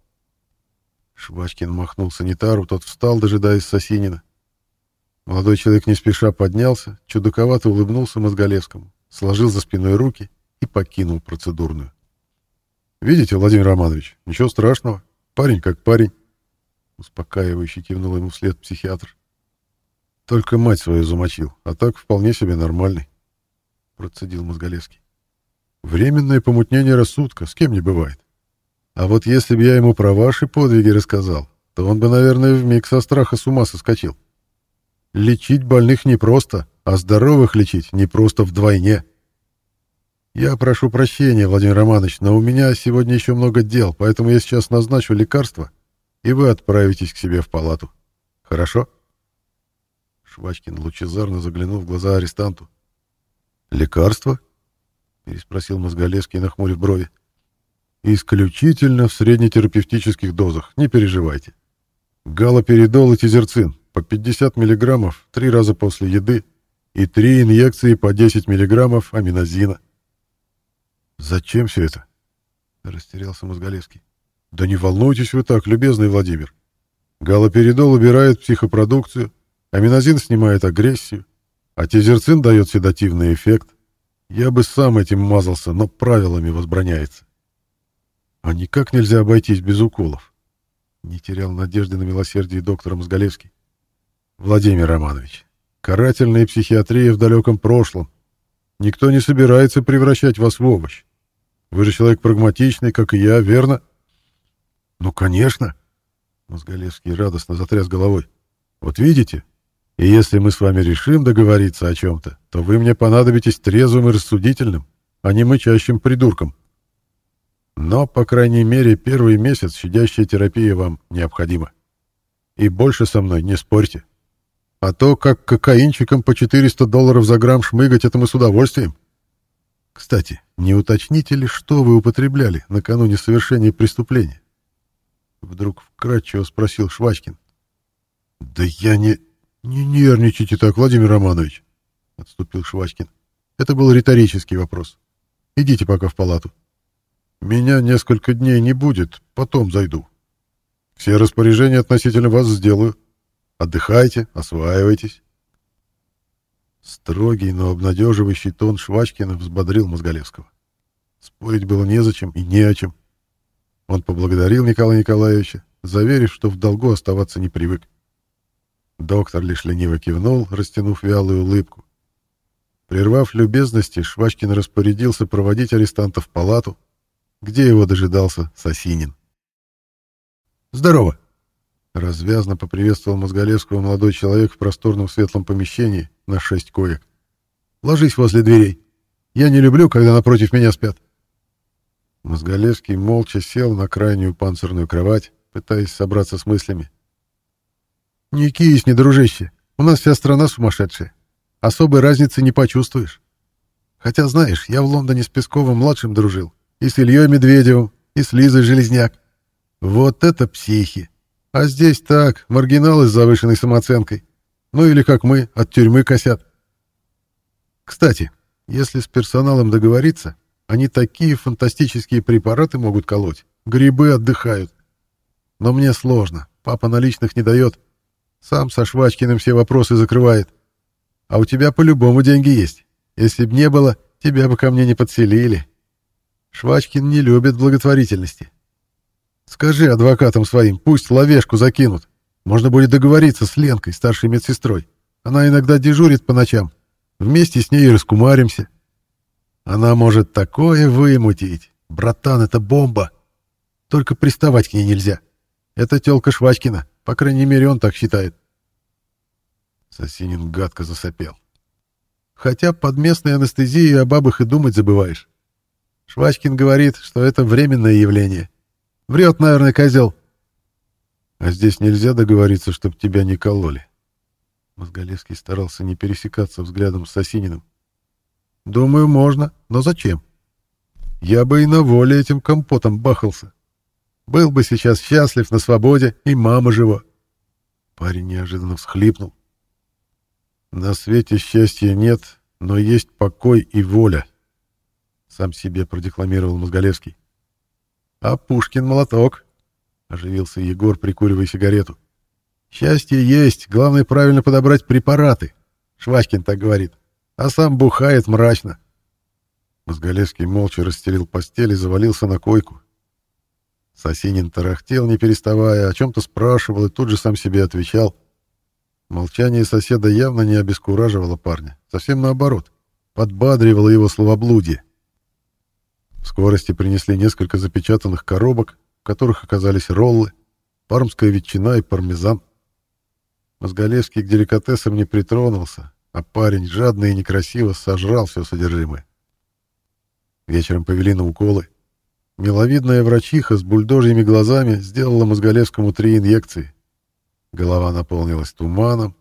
Швачкин махнул санитару, тот встал, дожидаясь Сосинина. Молодой человек не спеша поднялся, чудаковато улыбнулся Мозголевскому, сложил за спиной руки и покинул процедурную. «Видите, Владимир Романович, ничего страшного. Парень как парень». Успокаивающе кивнул ему вслед психиатр. «Только мать свою замочил, а так вполне себе нормальный», — процедил Мозголевский. «Временное помутнение рассудка, с кем не бывает. А вот если бы я ему про ваши подвиги рассказал, то он бы, наверное, вмиг со страха с ума соскочил». Лечить больных непросто, а здоровых лечить непросто вдвойне. Я прошу прощения, Владимир Романович, но у меня сегодня еще много дел, поэтому я сейчас назначу лекарство, и вы отправитесь к себе в палату. Хорошо? Швачкин лучезарно заглянул в глаза арестанту. «Лекарство?» — переспросил Мозголевский, нахмурив брови. «Исключительно в среднетерапевтических дозах, не переживайте. Галоперидол и тизерцин, по 50 миллиграммов три раза после еды и три инъекции по 10 миллиграммов аминозина. «Зачем все это?» — растерялся Мозголевский. «Да не волнуйтесь вы так, любезный Владимир. Галоперидол убирает психопродукцию, аминозин снимает агрессию, а тизерцин дает седативный эффект. Я бы сам этим мазался, но правилами возбраняется. А никак нельзя обойтись без уколов. Не терял надежды на милосердие доктор Мозголевский. Владимир Романович, карательная психиатрия в далеком прошлом. Никто не собирается превращать вас в овощ. Вы же человек прагматичный, как и я, верно? Ну, конечно. Мозголевский радостно затряс головой. Вот видите? И если мы с вами решим договориться о чем-то, то вы мне понадобитесь трезвым и рассудительным, а не мычащим придурком. Но, по крайней мере, первый месяц щадящая терапия вам необходима. И больше со мной не спорьте. А то, как кокаинчиком по 400 долларов за грамм шмыгать, это мы с удовольствием. Кстати, не уточните ли, что вы употребляли накануне совершения преступления? Вдруг вкратчиво спросил Швачкин. Да я не... Не нервничайте так, Владимир Романович, отступил Швачкин. Это был риторический вопрос. Идите пока в палату. Меня несколько дней не будет, потом зайду. Все распоряжения относительно вас сделаю. Отдыхайте, осваивайтесь. Строгий, но обнадеживающий тон Швачкина взбодрил Мозголевского. Спорить было незачем и не о чем. Он поблагодарил Николая Николаевича, заверив, что в долгу оставаться не привык. Доктор лишь лениво кивнул, растянув вялую улыбку. Прервав любезности, Швачкин распорядился проводить арестанта в палату, где его дожидался Сосинин. «Здорово!» Развязно поприветствовал Мозголевского молодой человек в просторном светлом помещении на шесть коек. «Ложись возле дверей. Я не люблю, когда напротив меня спят». Мозголевский молча сел на крайнюю панцирную кровать, пытаясь собраться с мыслями. «Не кись, не дружище. У нас вся страна сумасшедшая. Особой разницы не почувствуешь. Хотя, знаешь, я в Лондоне с Песковым-младшим дружил. И с Ильей Медведевым, и с Лизой Железняк. Вот это психи! А здесь так, маргиналы с завышенной самооценкой. Ну или как мы, от тюрьмы косят. Кстати, если с персоналом договориться, они такие фантастические препараты могут колоть. Грибы отдыхают. Но мне сложно. Папа наличных не дает. Сам со Швачкиным все вопросы закрывает. А у тебя по-любому деньги есть. Если б не было, тебя бы ко мне не подселили. Швачкин не любит благотворительности. Скажи адвокатам своим, пусть ловешку закинут. Можно будет договориться с Ленкой, старшей медсестрой. Она иногда дежурит по ночам. Вместе с ней раскумаримся. Она может такое вымутить. Братан, это бомба. Только приставать к ней нельзя. Это тёлка Швачкина. По крайней мере, он так считает. Сосинин гадко засопел. Хотя под местной анестезией о бабах и думать забываешь. Швачкин говорит, что это временное явление. Врет, наверное, козел. А здесь нельзя договориться, чтобы тебя не кололи. Мозголевский старался не пересекаться взглядом с Сосининым. Думаю, можно, но зачем? Я бы и на воле этим компотом бахался. Был бы сейчас счастлив на свободе, и мама жива. Парень неожиданно всхлипнул. На свете счастья нет, но есть покой и воля. Сам себе продекламировал Мозголевский. А Пушкин молоток, оживился Егор, прикуривая сигарету. Счастье есть, главное правильно подобрать препараты. Швачкин так говорит. А сам бухает мрачно. Мозголевский молча расстелил постель и завалился на койку. Сосинин тарахтел, не переставая, о чем-то спрашивал и тут же сам себе отвечал. Молчание соседа явно не обескураживало парня. Совсем наоборот. Подбадривало его словоблудие. В скорости принесли несколько запечатанных коробок, в которых оказались роллы, пармская ветчина и пармезан. Мозголевский к деликатесам не притронулся, а парень жадно и некрасиво сожрал все содержимое. Вечером повели на уколы. Миловидная врачиха с бульдожьими глазами сделала Мозголевскому три инъекции. Голова наполнилась туманом.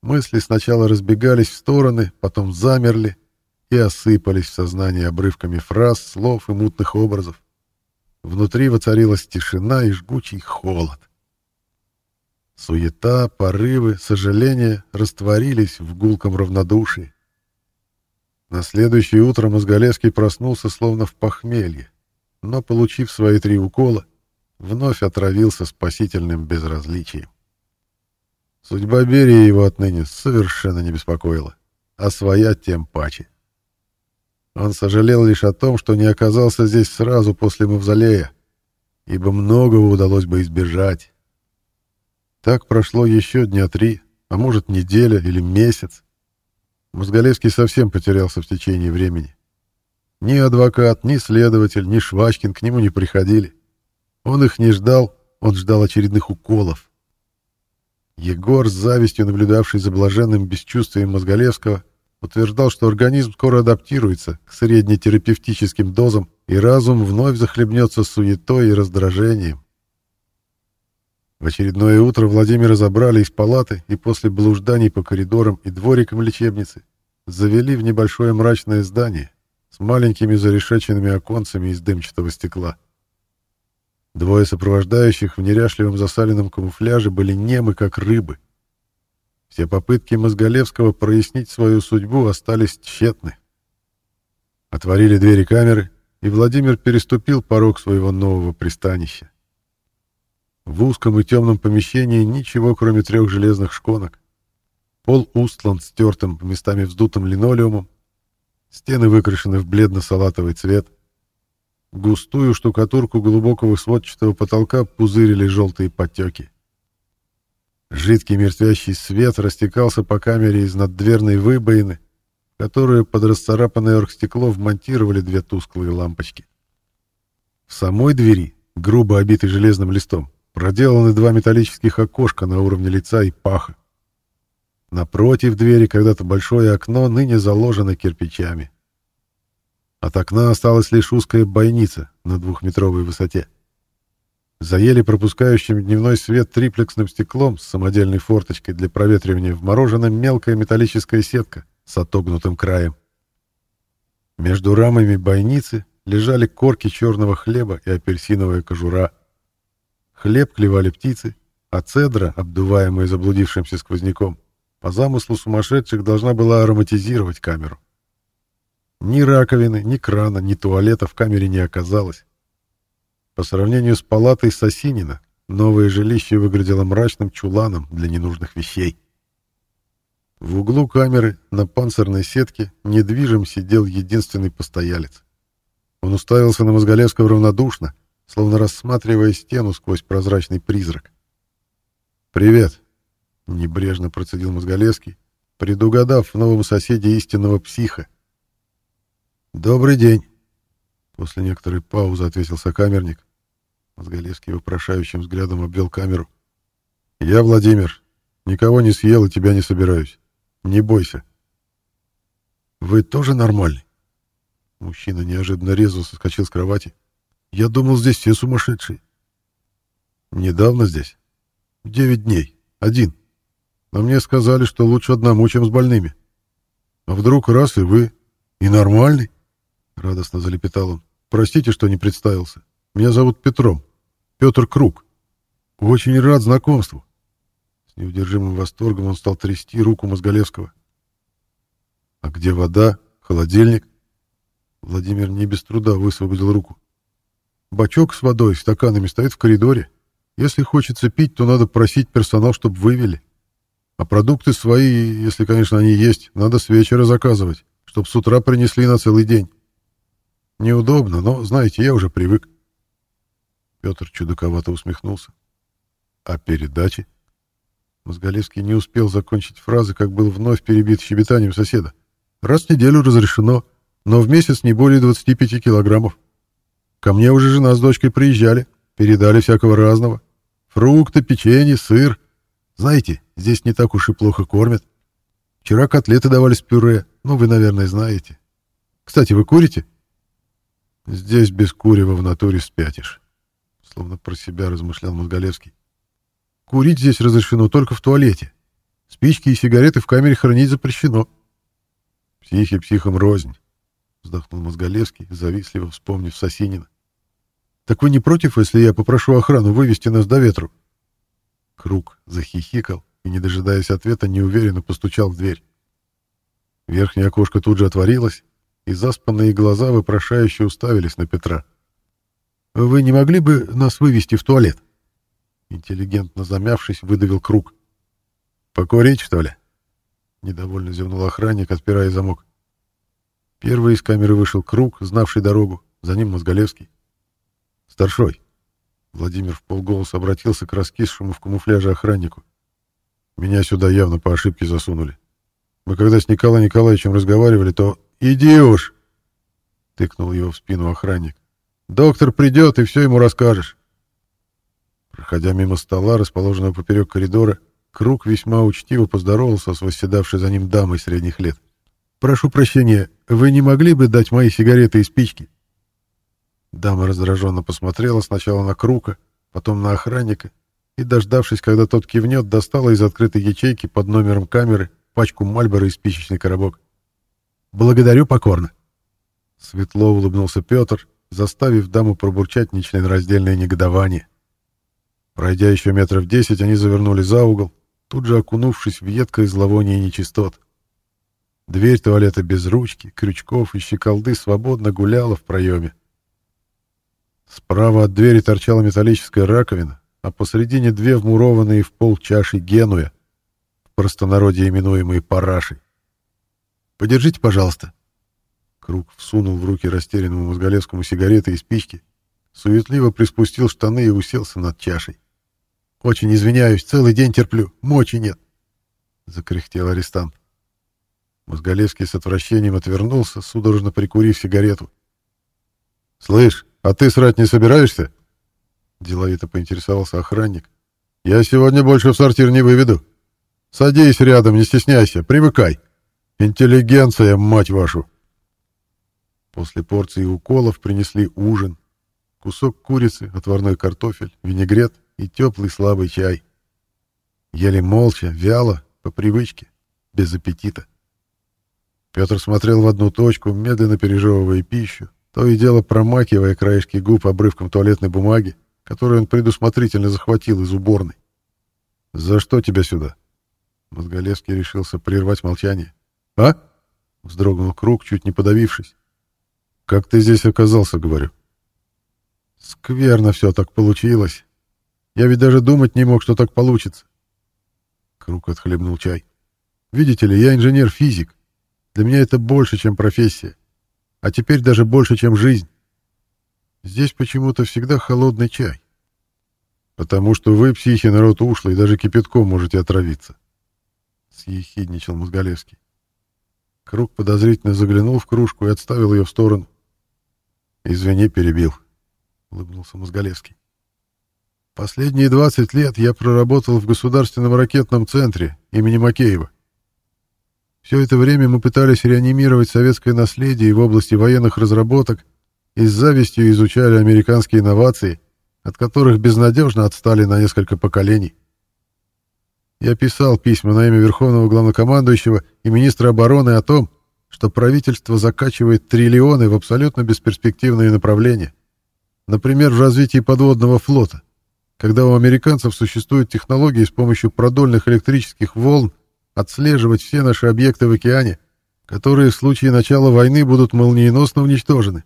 Мысли сначала разбегались в стороны, потом замерли и осыпались в сознании обрывками фраз, слов и мутных образов. Внутри воцарилась тишина и жгучий холод. Суета, порывы, сожаления растворились в гулком равнодушии. На следующее утро Мозголевский проснулся словно в похмелье но, получив свои три укола, вновь отравился спасительным безразличием. Судьба Берии его отныне совершенно не беспокоила, а своя тем паче. Он сожалел лишь о том, что не оказался здесь сразу после мавзолея, ибо многого удалось бы избежать. Так прошло еще дня три, а может неделя или месяц. Мозголевский совсем потерялся в течение времени. Ни адвокат, ни следователь, ни Швачкин к нему не приходили. Он их не ждал, он ждал очередных уколов. Егор, с завистью наблюдавший за блаженным бесчувствием Мозголевского, утверждал, что организм скоро адаптируется к среднетерапевтическим дозам, и разум вновь захлебнется суетой и раздражением. В очередное утро Владимира забрали из палаты и после блужданий по коридорам и дворикам лечебницы завели в небольшое мрачное здание, с маленькими зарешеченными оконцами из дымчатого стекла. Двое сопровождающих в неряшливом засаленном камуфляже были немы, как рыбы. Все попытки Мозголевского прояснить свою судьбу остались тщетны. Отворили двери камеры, и Владимир переступил порог своего нового пристанища. В узком и темном помещении ничего, кроме трех железных шконок. Пол устлан стертым, местами вздутым линолеумом, Стены выкрашены в бледно-салатовый цвет. Густую штукатурку глубокого сводчатого потолка пузырили желтые потеки. Жидкий мертвящий свет растекался по камере из наддверной выбоины, в которую под расцарапанное оргстекло вмонтировали две тусклые лампочки. В самой двери, грубо обитой железным листом, проделаны два металлических окошка на уровне лица и паха. Напротив двери когда-то большое окно ныне заложено кирпичами. От окна осталась лишь узкая бойница на двухметровой высоте. За еле пропускающим дневной свет триплексным стеклом с самодельной форточкой для проветривания вморожена мелкая металлическая сетка с отогнутым краем. Между рамами бойницы лежали корки черного хлеба и апельсиновая кожура. Хлеб клевали птицы, а цедра, обдуваемая заблудившимся сквозняком, по замыслу сумасшедших должна была ароматизировать камеру. Ни раковины, ни крана, ни туалета в камере не оказалось. По сравнению с палатой Сосинина, Новое жилище выглядело мрачным чуланом для ненужных вещей. В углу камеры на панцирной сетке недвижим сидел единственный постоялец. Он уставился на Мозголевского равнодушно, словно рассматривая стену сквозь прозрачный призрак. «Привет!» — небрежно процедил Мозголевский, предугадав в новом соседе истинного психа. «Добрый день!» После некоторой паузы ответил сокамерник. Мозголевский вопрошающим взглядом обвел камеру. «Я Владимир. Никого не съел и тебя не собираюсь. Не бойся». «Вы тоже нормальный?» Мужчина неожиданно резво соскочил с кровати. «Я думал, здесь все сумасшедшие». «Недавно здесь? Девять дней. Один. Но мне сказали, что лучше одному, чем с больными. А вдруг раз и вы, и нормальный?» Радостно залепетал он. «Простите, что не представился. Меня зовут Петром. Петр Круг. Очень рад знакомству». С неудержимым восторгом он стал трясти руку Мозголевского. «А где вода? Холодильник?» Владимир не без труда высвободил руку. «Бачок с водой, стаканами стоит в коридоре. Если хочется пить, то надо просить персонал, чтобы вывели. А продукты свои, если, конечно, они есть, надо с вечера заказывать, чтобы с утра принесли на целый день. Неудобно, но, знаете, я уже привык. Петр чудаковато усмехнулся. А передачи? Мозголевский не успел закончить фразы, как был вновь перебит щебетанием соседа. Раз в неделю разрешено, но в месяц не более 25 килограммов. Ко мне уже жена с дочкой приезжали, передали всякого разного. Фрукты, печенье, сыр. Знаете, здесь не так уж и плохо кормят. Вчера котлеты давали с пюре, ну, вы, наверное, знаете. Кстати, вы курите? — Здесь без курева в натуре спятишь. Словно про себя размышлял Мозголевский. Курить здесь разрешено только в туалете. Спички и сигареты в камере хранить запрещено. Психи психом рознь, вздохнул Мозголевский, завистливо вспомнив Сосинина. Так вы не против, если я попрошу охрану вывести нас до ветру? Круг захихикал и, не дожидаясь ответа, неуверенно постучал в дверь. Верхнее окошко тут же отворилось, и заспанные глаза вопрошающе уставились на Петра. «Вы не могли бы нас вывести в туалет?» Интеллигентно замявшись, выдавил круг. «Покурить, что ли?» Недовольно зевнул охранник, отпирая замок. Первый из камеры вышел круг, знавший дорогу, за ним Мозголевский. «Старшой!» Владимир в полголоса обратился к раскисшему в камуфляже охраннику. «Меня сюда явно по ошибке засунули. Мы когда с Николаем Николаевичем разговаривали, то «Иди уж!» — тыкнул его в спину охранник. «Доктор придет, и все ему расскажешь». Проходя мимо стола, расположенного поперек коридора, Круг весьма учтиво поздоровался с восседавшей за ним дамой средних лет. «Прошу прощения, вы не могли бы дать мои сигареты и спички?» Дама раздраженно посмотрела сначала на Крука, потом на охранника и, дождавшись, когда тот кивнет, достала из открытой ячейки под номером камеры пачку Мальбора и спичечный коробок. Благодарю покорно. Светло улыбнулся Петр, заставив даму пробурчать нечленораздельное негодование. Пройдя еще метров десять, они завернули за угол, тут же окунувшись в едкое зловоние нечистот. Дверь туалета без ручки, крючков и щеколды свободно гуляла в проеме. Справа от двери торчала металлическая раковина, а посредине две вмурованные в пол чаши генуя, в простонародье именуемые парашей. Подержите, пожалуйста. Круг всунул в руки растерянному Мозголевскому сигареты и спички, суетливо приспустил штаны и уселся над чашей. «Очень извиняюсь, целый день терплю, мочи нет!» — закряхтел арестант. Мозголевский с отвращением отвернулся, судорожно прикурив сигарету. «Слышь, а ты срать не собираешься?» Деловито поинтересовался охранник. «Я сегодня больше в сортир не выведу. Садись рядом, не стесняйся, привыкай». Интеллигенция, мать вашу! После порции уколов принесли ужин. Кусок курицы, отварной картофель, винегрет и теплый слабый чай. Ели молча, вяло, по привычке, без аппетита. Петр смотрел в одну точку, медленно пережевывая пищу, то и дело промакивая краешки губ обрывком туалетной бумаги, которую он предусмотрительно захватил из уборной. «За что тебя сюда?» Мозголевский решился прервать молчание. «А?» — вздрогнул Круг, чуть не подавившись. «Как ты здесь оказался, говорю?» «Скверно все так получилось», Я ведь даже думать не мог, что так получится. Круг отхлебнул чай. Видите ли, я инженер-физик. Для меня это больше, чем профессия. А теперь даже больше, чем жизнь. Здесь почему-то всегда холодный чай. Потому что вы, психи, народ ушлый, даже кипятком можете отравиться. Съехидничал Мозголевский. Круг подозрительно заглянул в кружку и отставил ее в сторону. «Извини, перебил», — улыбнулся Мозголевский. «Последние 20 лет я проработал в Государственном ракетном центре имени Макеева. Все это время мы пытались реанимировать советское наследие в области военных разработок и с завистью изучали американские инновации, от которых безнадежно отстали на несколько поколений. Я писал письма на имя Верховного Главнокомандующего и министра обороны о том, что правительство закачивает триллионы в абсолютно бесперспективные направления. Например, в развитии подводного флота, когда у американцев существуют технологии с помощью продольных электрических волн отслеживать все наши объекты в океане, которые в случае начала войны будут молниеносно уничтожены.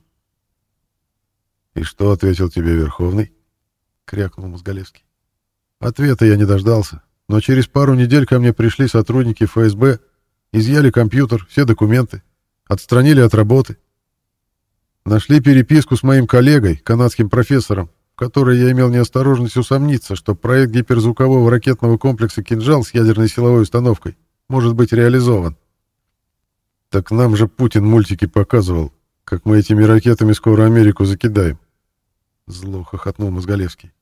«И что ответил тебе Верховный?» — крякнул Мозголевский. Ответа я не дождался, но через пару недель ко мне пришли сотрудники ФСБ, изъяли компьютер, все документы, отстранили от работы. Нашли переписку с моим коллегой, канадским профессором, в которой я имел неосторожность усомниться, что проект гиперзвукового ракетного комплекса «Кинжал» с ядерной силовой установкой может быть реализован. Так нам же Путин мультики показывал, как мы этими ракетами скоро Америку закидаем. Зло хохотнул Мозголевский.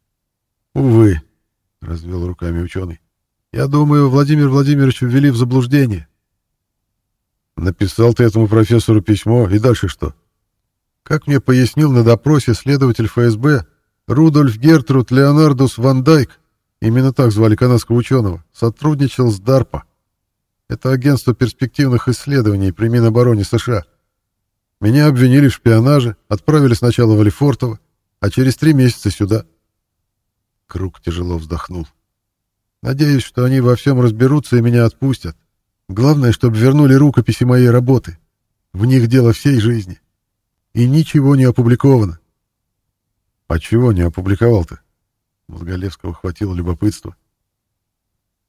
Увы, развел руками ученый. Я думаю, Владимир Владимирович ввели в заблуждение. Написал ты этому профессору письмо, и дальше что? Как мне пояснил на допросе следователь ФСБ Рудольф Гертруд Леонардус Ван Дайк, именно так звали канадского ученого, сотрудничал с ДАРПА. Это агентство перспективных исследований при Минобороне США. Меня обвинили в шпионаже, отправили сначала в Алифортово, а через три месяца сюда. Круг тяжело вздохнул. Надеюсь, что они во всем разберутся и меня отпустят. Главное, чтобы вернули рукописи моей работы. В них дело всей жизни. И ничего не опубликовано. А чего не опубликовал-то? Мозголевского хватило любопытства.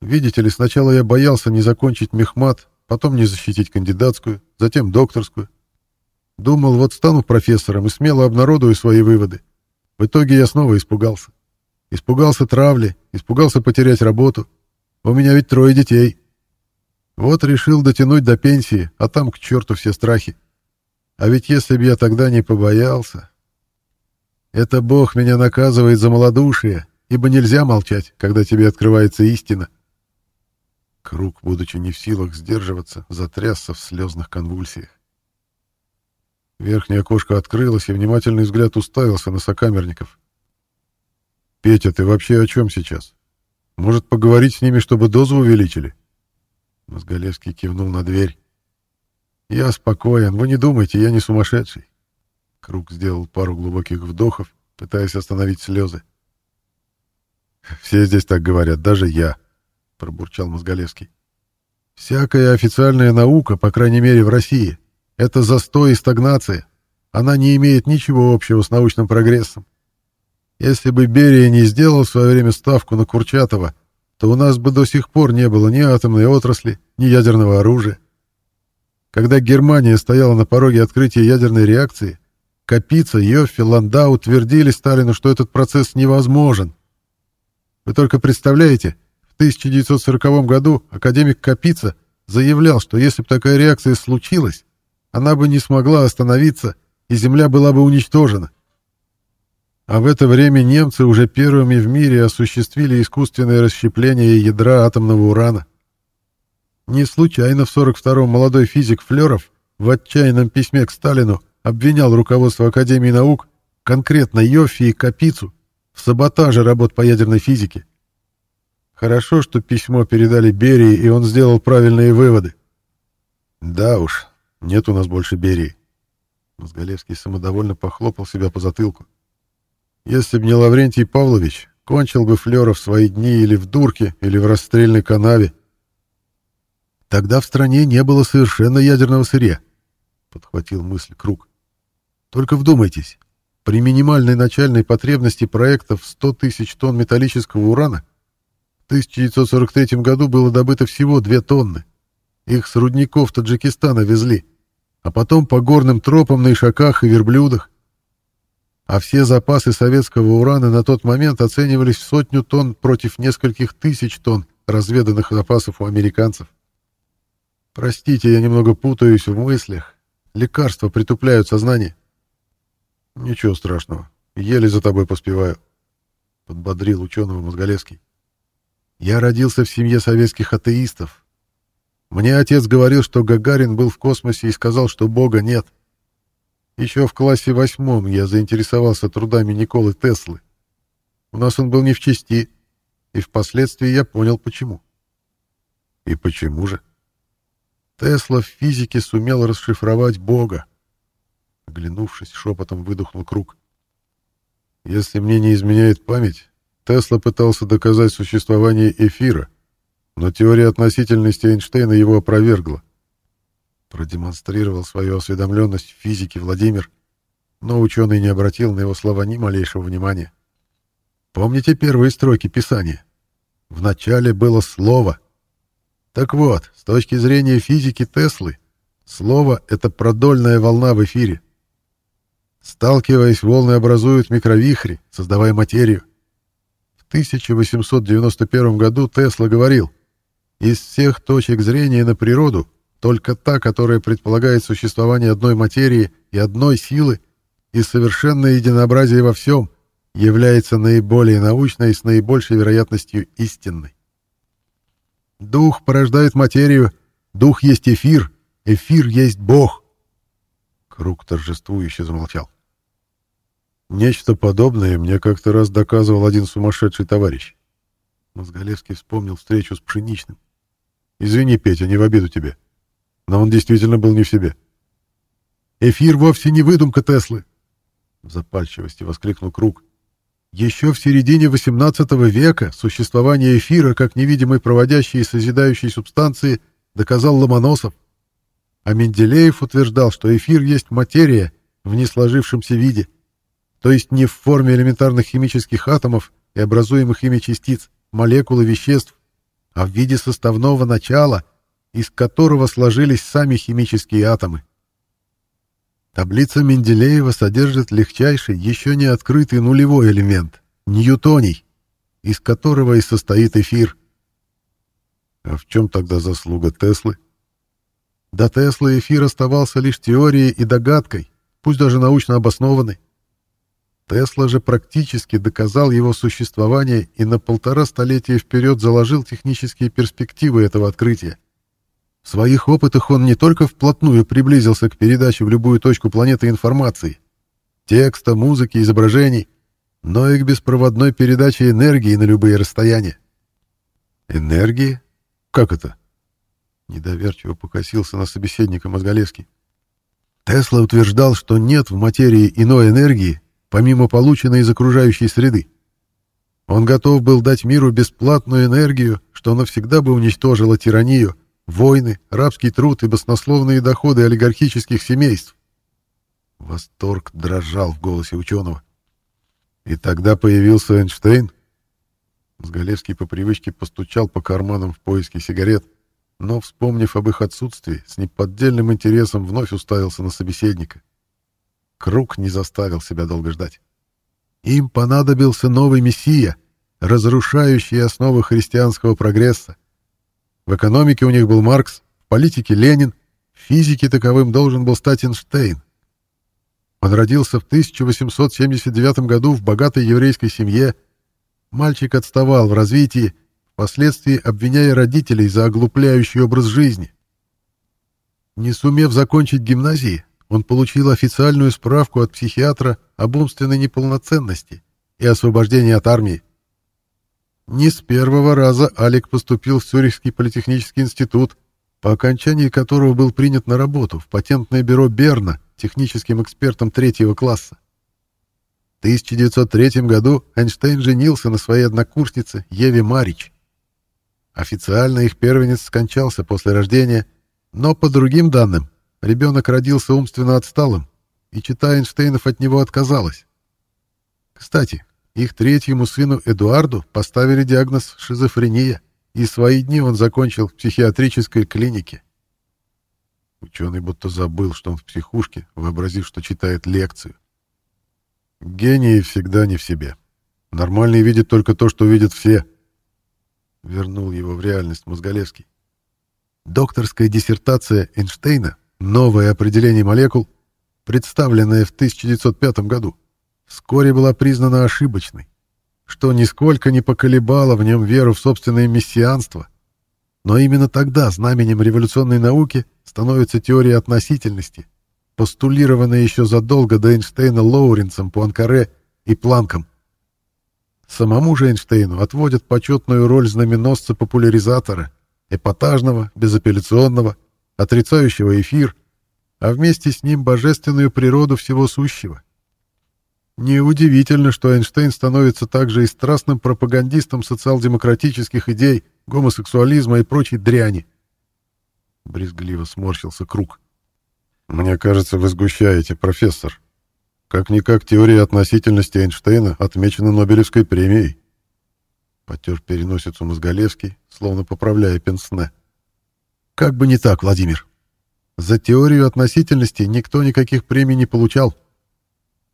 Видите ли, сначала я боялся не закончить мехмат, потом не защитить кандидатскую, затем докторскую. Думал, вот стану профессором и смело обнародую свои выводы. В итоге я снова испугался. Испугался травли, испугался потерять работу. У меня ведь трое детей. Вот решил дотянуть до пенсии, а там к черту все страхи. А ведь если бы я тогда не побоялся... Это Бог меня наказывает за малодушие, ибо нельзя молчать, когда тебе открывается истина. Круг, будучи не в силах сдерживаться, затрясся в слезных конвульсиях. Верхнее окошко открылось, и внимательный взгляд уставился на сокамерников. «Петя, ты вообще о чем сейчас? Может, поговорить с ними, чтобы дозу увеличили?» Мозголевский кивнул на дверь. «Я спокоен, вы не думайте, я не сумасшедший». Круг сделал пару глубоких вдохов, пытаясь остановить слезы. «Все здесь так говорят, даже я», пробурчал Мозголевский. Всякая официальная наука, по крайней мере в России, это застой и стагнация. Она не имеет ничего общего с научным прогрессом. Если бы Берия не сделал в свое время ставку на Курчатова, то у нас бы до сих пор не было ни атомной отрасли, ни ядерного оружия. Когда Германия стояла на пороге открытия ядерной реакции, Капица, Йоффи, Ландау утвердили Сталину, что этот процесс невозможен. Вы только представляете, 1940 году академик Капица заявлял, что если бы такая реакция случилась, она бы не смогла остановиться, и Земля была бы уничтожена. А в это время немцы уже первыми в мире осуществили искусственное расщепление ядра атомного урана. Не случайно в 42-м молодой физик Флёров в отчаянном письме к Сталину обвинял руководство Академии наук, конкретно Йоффи и Капицу, в саботаже работ по ядерной физике. Хорошо, что письмо передали Берии, и он сделал правильные выводы. Да уж, нет у нас больше Берии. Мозголевский самодовольно похлопал себя по затылку. Если б не Лаврентий Павлович, кончил бы Флёров свои дни или в дурке, или в расстрельной канаве. Тогда в стране не было совершенно ядерного сырья, подхватил мысль Круг. Только вдумайтесь, при минимальной начальной потребности проекта в 100 тысяч тонн металлического урана в 1943 году было добыто всего 2 тонны. Их с рудников Таджикистана везли, а потом по горным тропам на ишаках и верблюдах. А все запасы советского урана на тот момент оценивались в сотню тонн против нескольких тысяч тонн разведанных запасов у американцев. Простите, я немного путаюсь в мыслях. Лекарства притупляют сознание. Ничего страшного. Еле за тобой поспеваю. Подбодрил ученого Мозголевский. Я родился в семье советских атеистов. Мне отец говорил, что Гагарин был в космосе и сказал, что Бога нет. Еще в классе восьмом я заинтересовался трудами Николы Теслы. У нас он был не в чести, и впоследствии я понял, почему. И почему же? Тесла в физике сумел расшифровать Бога. Оглянувшись, шепотом выдохнул круг. Если мне не изменяет память, Тесла пытался доказать существование эфира, но теория относительности Эйнштейна его опровергла. Продемонстрировал свою осведомленность в физике Владимир, но ученый не обратил на его слова ни малейшего внимания. Помните первые строки Писания? В начале было слово. Так вот, с точки зрения физики Теслы, слово — это продольная волна в эфире. Сталкиваясь, волны образуют микровихри, создавая материю. В 1891 году Тесла говорил, из всех точек зрения на природу только та, которая предполагает существование одной материи и одной силы и совершенное единообразие во всем, является наиболее научной и с наибольшей вероятностью истинной. Дух порождает материю, дух есть эфир, эфир есть Бог. Круг торжествующе замолчал. Нечто подобное мне как-то раз доказывал один сумасшедший товарищ. Мозголевский вспомнил встречу с Пшеничным. «Извини, Петя, не в обиду тебе. Но он действительно был не в себе». «Эфир вовсе не выдумка Теслы!» В запальчивости воскликнул Круг. Еще в середине XVIII века существование эфира как невидимой проводящей и созидающей субстанции доказал Ломоносов. А Менделеев утверждал, что эфир есть материя в несложившемся виде, то есть не в форме элементарных химических атомов и образуемых ими частиц, молекул и веществ, а в виде составного начала, из которого сложились сами химические атомы. Таблица Менделеева содержит легчайший, еще не открытый нулевой элемент — ньютоний, из которого и состоит эфир. А в чем тогда заслуга Теслы? До Теслы эфир оставался лишь теорией и догадкой, пусть даже научно обоснованной. Тесла же практически доказал его существование и на полтора столетия вперед заложил технические перспективы этого открытия. В своих опытах он не только вплотную приблизился к передаче в любую точку планеты информации, текста, музыки, изображений, но и к беспроводной передаче энергии на любые расстояния. Энергии? Как это? Недоверчиво покосился на собеседника Мозголевский. Тесла утверждал, что нет в материи иной энергии, помимо полученной из окружающей среды. Он готов был дать миру бесплатную энергию, что навсегда бы уничтожило тиранию, войны, рабский труд и баснословные доходы олигархических семейств. Восторг дрожал в голосе ученого. И тогда появился Эйнштейн. Сгалевский по привычке постучал по карманам в поиске сигарет, но, вспомнив об их отсутствии, с неподдельным интересом вновь уставился на собеседника. Круг не заставил себя долго ждать. Им понадобился новый мессия, разрушающий основы христианского прогресса, в экономике у них был Маркс, в политике Ленин, в физике таковым должен был стать Эйнштейн. Он родился в 1879 году в богатой еврейской семье. Мальчик отставал в развитии, впоследствии обвиняя родителей за оглупляющий образ жизни. Не сумев закончить гимназии, он получил официальную справку от психиатра об умственной неполноценности и освобождении от армии. Не с первого раза Алик поступил в Цюрихский политехнический институт, по окончании которого был принят на работу в патентное бюро Берна техническим экспертом третьего класса. В 1903 году Эйнштейн женился на своей однокурснице Еве Марич. Официально их первенец скончался после рождения, но по другим данным ребенок родился умственно отсталым, и чита Эйнштейнов от него отказалась, Кстати, их третьему сыну Эдуарду поставили диагноз шизофрения, и свои дни он закончил в психиатрической клинике. Ученый будто забыл, что он в психушке, вообразив, что читает лекцию. Гении всегда не в себе. Нормальные видят только то, что видят все. Вернул его в реальность Мозголевский. Докторская диссертация Эйнштейна «Новое определение молекул», представленная в 1905 году, вскоре была признана ошибочной, что нисколько не поколебало в нем веру в собственное мессианство. Но именно тогда знаменем революционной науки становится теория относительности, постулированная еще задолго до Эйнштейна Лоуренцем, Пуанкаре и Планком. Самому же Эйнштейну отводят почетную роль знаменосца-популяризатора, эпатажного, безапелляционного, отрицающего эфир, а вместе с ним божественную природу всего сущего. Неудивительно, что Эйнштейн становится также и страстным пропагандистом социал-демократических идей, гомосексуализма и прочей дряни. Брезгливо сморщился круг. «Мне кажется, вы сгущаете, профессор. Как-никак теория относительности Эйнштейна отмечена Нобелевской премией». Потер переносицу Мозголевский, словно поправляя пенсне. «Как бы не так, Владимир. За теорию относительности никто никаких премий не получал».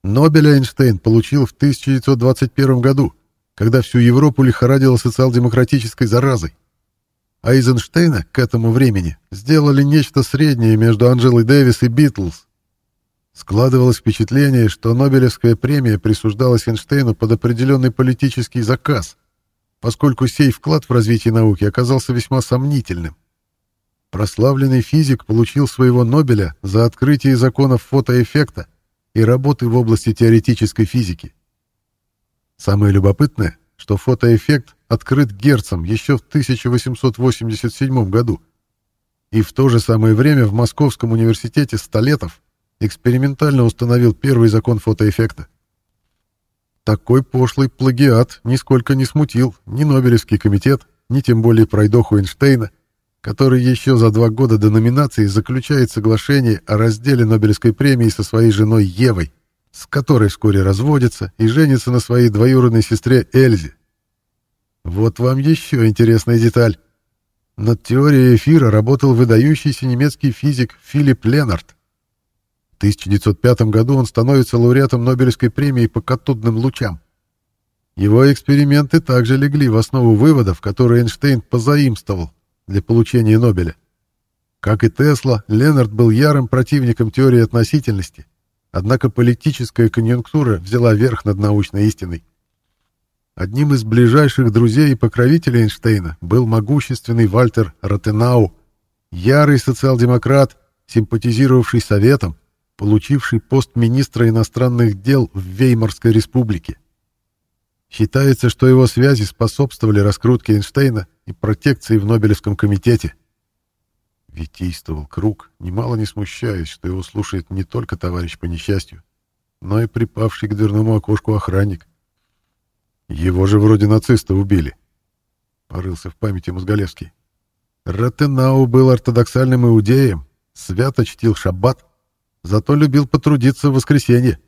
Нобеля Эйнштейн получил в 1921 году, когда всю Европу лихорадило социал-демократической заразой. А из Эйнштейна к этому времени сделали нечто среднее между Анджелой Дэвис и Битлз. Складывалось впечатление, что Нобелевская премия присуждалась Эйнштейну под определенный политический заказ, поскольку сей вклад в развитие науки оказался весьма сомнительным. Прославленный физик получил своего Нобеля за открытие законов фотоэффекта и работы в области теоретической физики. Самое любопытное, что фотоэффект открыт Герцем еще в 1887 году, и в то же самое время в Московском университете Столетов экспериментально установил первый закон фотоэффекта. Такой пошлый плагиат нисколько не смутил ни Нобелевский комитет, ни тем более пройдоху Эйнштейна, который еще за два года до номинации заключает соглашение о разделе Нобелевской премии со своей женой Евой, с которой вскоре разводится и женится на своей двоюродной сестре Эльзе. Вот вам еще интересная деталь. Над теорией эфира работал выдающийся немецкий физик Филипп Ленард. В 1905 году он становится лауреатом Нобелевской премии по катодным лучам. Его эксперименты также легли в основу выводов, которые Эйнштейн позаимствовал для получения Нобеля. Как и Тесла, Ленард был ярым противником теории относительности, однако политическая конъюнктура взяла верх над научной истиной. Одним из ближайших друзей и покровителей Эйнштейна был могущественный Вальтер Ротенау, ярый социал-демократ, симпатизировавший Советам, получивший пост министра иностранных дел в Веймарской республике. Считается, что его связи способствовали раскрутке Эйнштейна и протекции в Нобелевском комитете. Витийствовал Круг, немало не смущаясь, что его слушает не только товарищ по несчастью, но и припавший к дверному окошку охранник. Его же вроде нацисты убили. Порылся в памяти Мозголевский. Ротенау был ортодоксальным иудеем, свято чтил шаббат, зато любил потрудиться в воскресенье.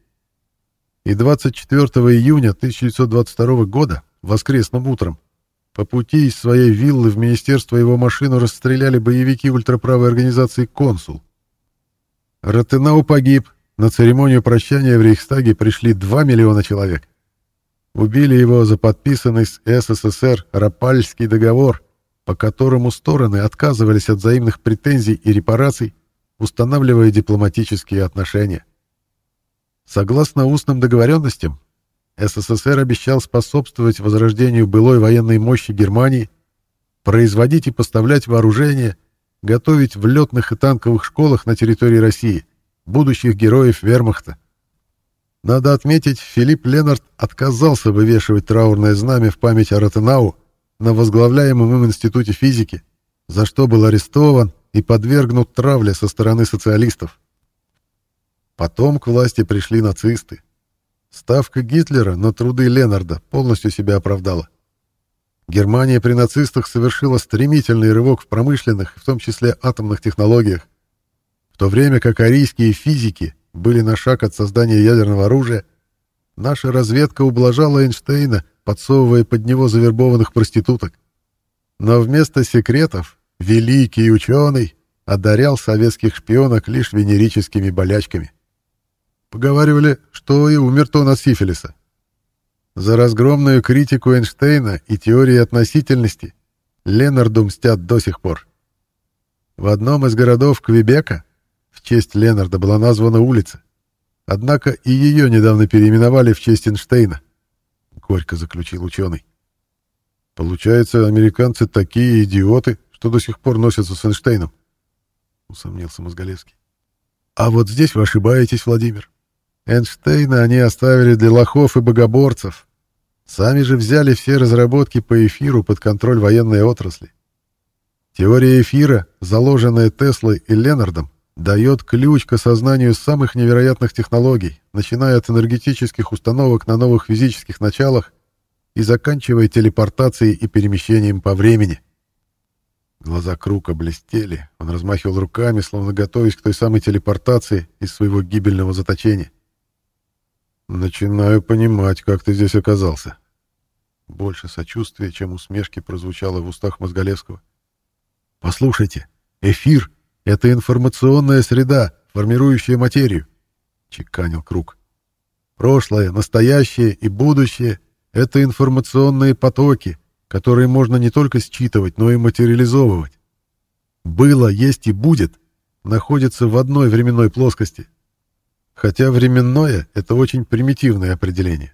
И 24 июня 1922 года, воскресным утром, по пути из своей виллы в министерство его машину расстреляли боевики ультраправой организации «Консул». Ротенау погиб. На церемонию прощания в Рейхстаге пришли 2 миллиона человек. Убили его за подписанный с СССР Рапальский договор, по которому стороны отказывались от взаимных претензий и репараций, устанавливая дипломатические отношения. Согласно устным договоренностям, СССР обещал способствовать возрождению былой военной мощи Германии, производить и поставлять вооружение, готовить в летных и танковых школах на территории России будущих героев вермахта. Надо отметить, Филипп Ленард отказался вывешивать траурное знамя в память о Ротенау на возглавляемом им Институте физики, за что был арестован и подвергнут травле со стороны социалистов. Потом к власти пришли нацисты. Ставка Гитлера на труды Ленарда полностью себя оправдала. Германия при нацистах совершила стремительный рывок в промышленных, в том числе атомных технологиях, в то время как арийские физики были на шаг от создания ядерного оружия, наша разведка ублажала Эйнштейна, подсовывая под него завербованных проституток. Но вместо секретов великий ученый одарял советских шпионок лишь венерическими болячками. Поговаривали, что и умер-то от сифилиса. За разгромную критику Эйнштейна и теории относительности Ленарду мстят до сих пор. В одном из городов Квебека в честь Ленарда была названа улица. Однако и ее недавно переименовали в честь Эйнштейна, — горько заключил ученый. Получается, американцы такие идиоты, что до сих пор носятся с Эйнштейном, — усомнился Мозголевский. А вот здесь вы ошибаетесь, Владимир. Эйнштейна они оставили для лохов и богоборцев. Сами же взяли все разработки по эфиру под контроль военной отрасли. Теория эфира, заложенная Теслой и Ленардом, дает ключ к осознанию самых невероятных технологий, начиная от энергетических установок на новых физических началах и заканчивая телепортацией и перемещением по времени. Глаза Крука блестели, он размахивал руками, словно готовясь к той самой телепортации из своего гибельного заточения. «Начинаю понимать, как ты здесь оказался». Больше сочувствия, чем усмешки прозвучало в устах Мозголевского. «Послушайте, эфир — это информационная среда, формирующая материю», — чеканил Круг. «Прошлое, настоящее и будущее — это информационные потоки, которые можно не только считывать, но и материализовывать. Было, есть и будет находится в одной временной плоскости, хотя временное — это очень примитивное определение.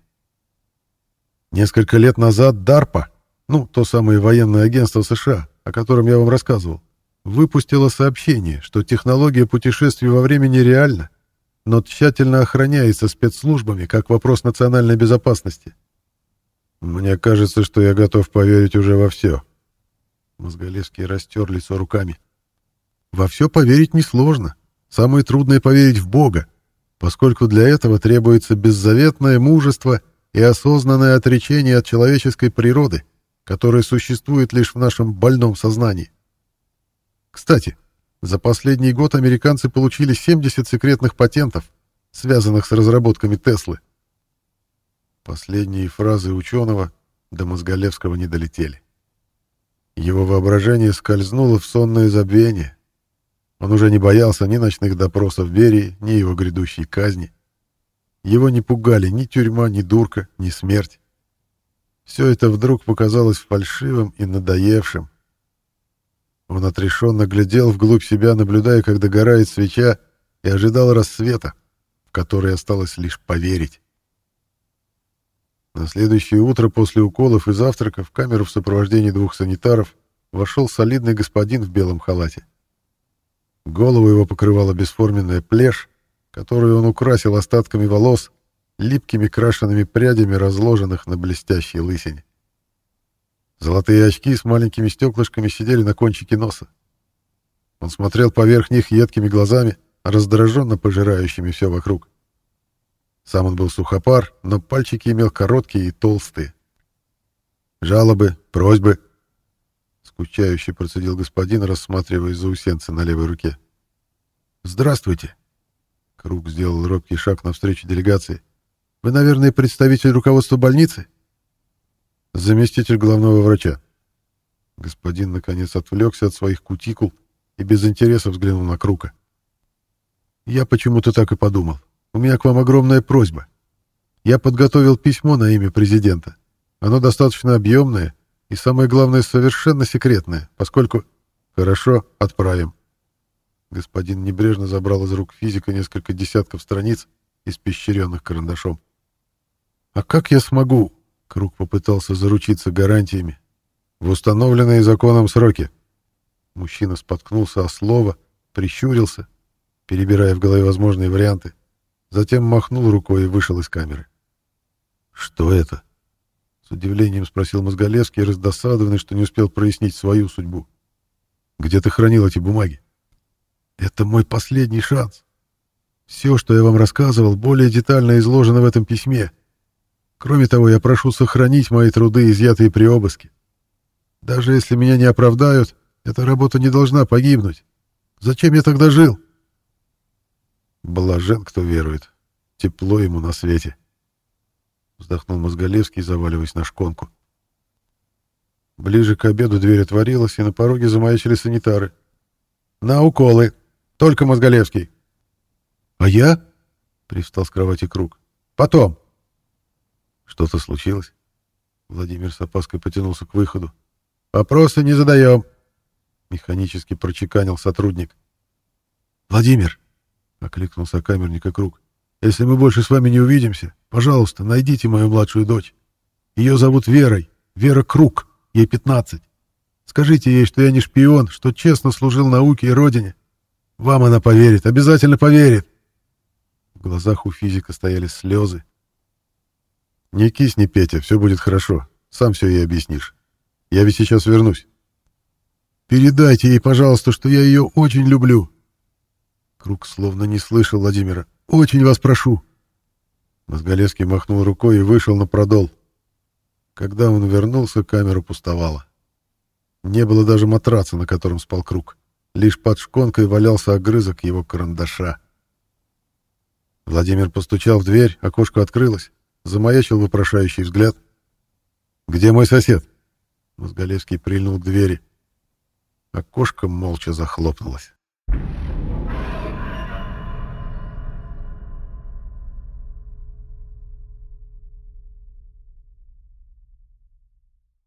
Несколько лет назад DARPA, ну, то самое военное агентство США, о котором я вам рассказывал, выпустило сообщение, что технология путешествий во времени реальна, но тщательно охраняется спецслужбами как вопрос национальной безопасности. Мне кажется, что я готов поверить уже во все. Мозголевский растер лицо руками. Во все поверить несложно. Самое трудное — поверить в Бога поскольку для этого требуется беззаветное мужество и осознанное отречение от человеческой природы, которая существует лишь в нашем больном сознании. Кстати, за последний год американцы получили 70 секретных патентов, связанных с разработками Теслы. Последние фразы ученого до Мозголевского не долетели. Его воображение скользнуло в сонное забвение, он уже не боялся ни ночных допросов Берии, ни его грядущей казни. Его не пугали ни тюрьма, ни дурка, ни смерть. Все это вдруг показалось фальшивым и надоевшим. Он отрешенно глядел вглубь себя, наблюдая, как догорает свеча, и ожидал рассвета, в который осталось лишь поверить. На следующее утро после уколов и завтрака в камеру в сопровождении двух санитаров вошел солидный господин в белом халате. Голову его покрывала бесформенная плешь, которую он украсил остатками волос, липкими крашенными прядями, разложенных на блестящей лысине. Золотые очки с маленькими стеклышками сидели на кончике носа. Он смотрел поверх них едкими глазами, раздраженно пожирающими все вокруг. Сам он был сухопар, но пальчики имел короткие и толстые. Жалобы, просьбы — скучающе процедил господин, рассматривая заусенца на левой руке. «Здравствуйте!» Круг сделал робкий шаг навстречу делегации. «Вы, наверное, представитель руководства больницы?» «Заместитель главного врача». Господин, наконец, отвлекся от своих кутикул и без интереса взглянул на Крука. «Я почему-то так и подумал. У меня к вам огромная просьба. Я подготовил письмо на имя президента. Оно достаточно объемное, и самое главное, совершенно секретное, поскольку... Хорошо, отправим. Господин небрежно забрал из рук физика несколько десятков страниц, испещренных карандашом. «А как я смогу?» — Круг попытался заручиться гарантиями. «В установленные законом сроки». Мужчина споткнулся о слово, прищурился, перебирая в голове возможные варианты, затем махнул рукой и вышел из камеры. «Что это?» Удивлением спросил Мозголевский, раздосадованный, что не успел прояснить свою судьбу. «Где ты хранил эти бумаги?» «Это мой последний шанс. Все, что я вам рассказывал, более детально изложено в этом письме. Кроме того, я прошу сохранить мои труды, изъятые при обыске. Даже если меня не оправдают, эта работа не должна погибнуть. Зачем я тогда жил?» Блажен, кто верует. Тепло ему на свете. — вздохнул Мозголевский, заваливаясь на шконку. Ближе к обеду дверь отворилась, и на пороге замаячили санитары. «На уколы! Только Мозголевский!» «А я?» — привстал с кровати Круг. «Потом!» «Что-то случилось?» Владимир с опаской потянулся к выходу. «Вопросы не задаем!» Механически прочеканил сотрудник. «Владимир!» — окликнул сокамерника Круг. «Если мы больше с вами не увидимся, пожалуйста, найдите мою младшую дочь. Ее зовут Верой, Вера Круг, ей 15. Скажите ей, что я не шпион, что честно служил науке и родине. Вам она поверит, обязательно поверит!» В глазах у физика стояли слезы. «Не кисни, Петя, все будет хорошо. Сам все ей объяснишь. Я ведь сейчас вернусь». «Передайте ей, пожалуйста, что я ее очень люблю». Круг словно не слышал Владимира. «Очень вас прошу». Мозголевский махнул рукой и вышел на продол. Когда он вернулся, камера пустовала. Не было даже матраца, на котором спал Круг. Лишь под шконкой валялся огрызок его карандаша. Владимир постучал в дверь, окошко открылось. Замаячил вопрошающий взгляд. «Где мой сосед?» Мозголевский прильнул к двери. Окошко молча захлопнулось.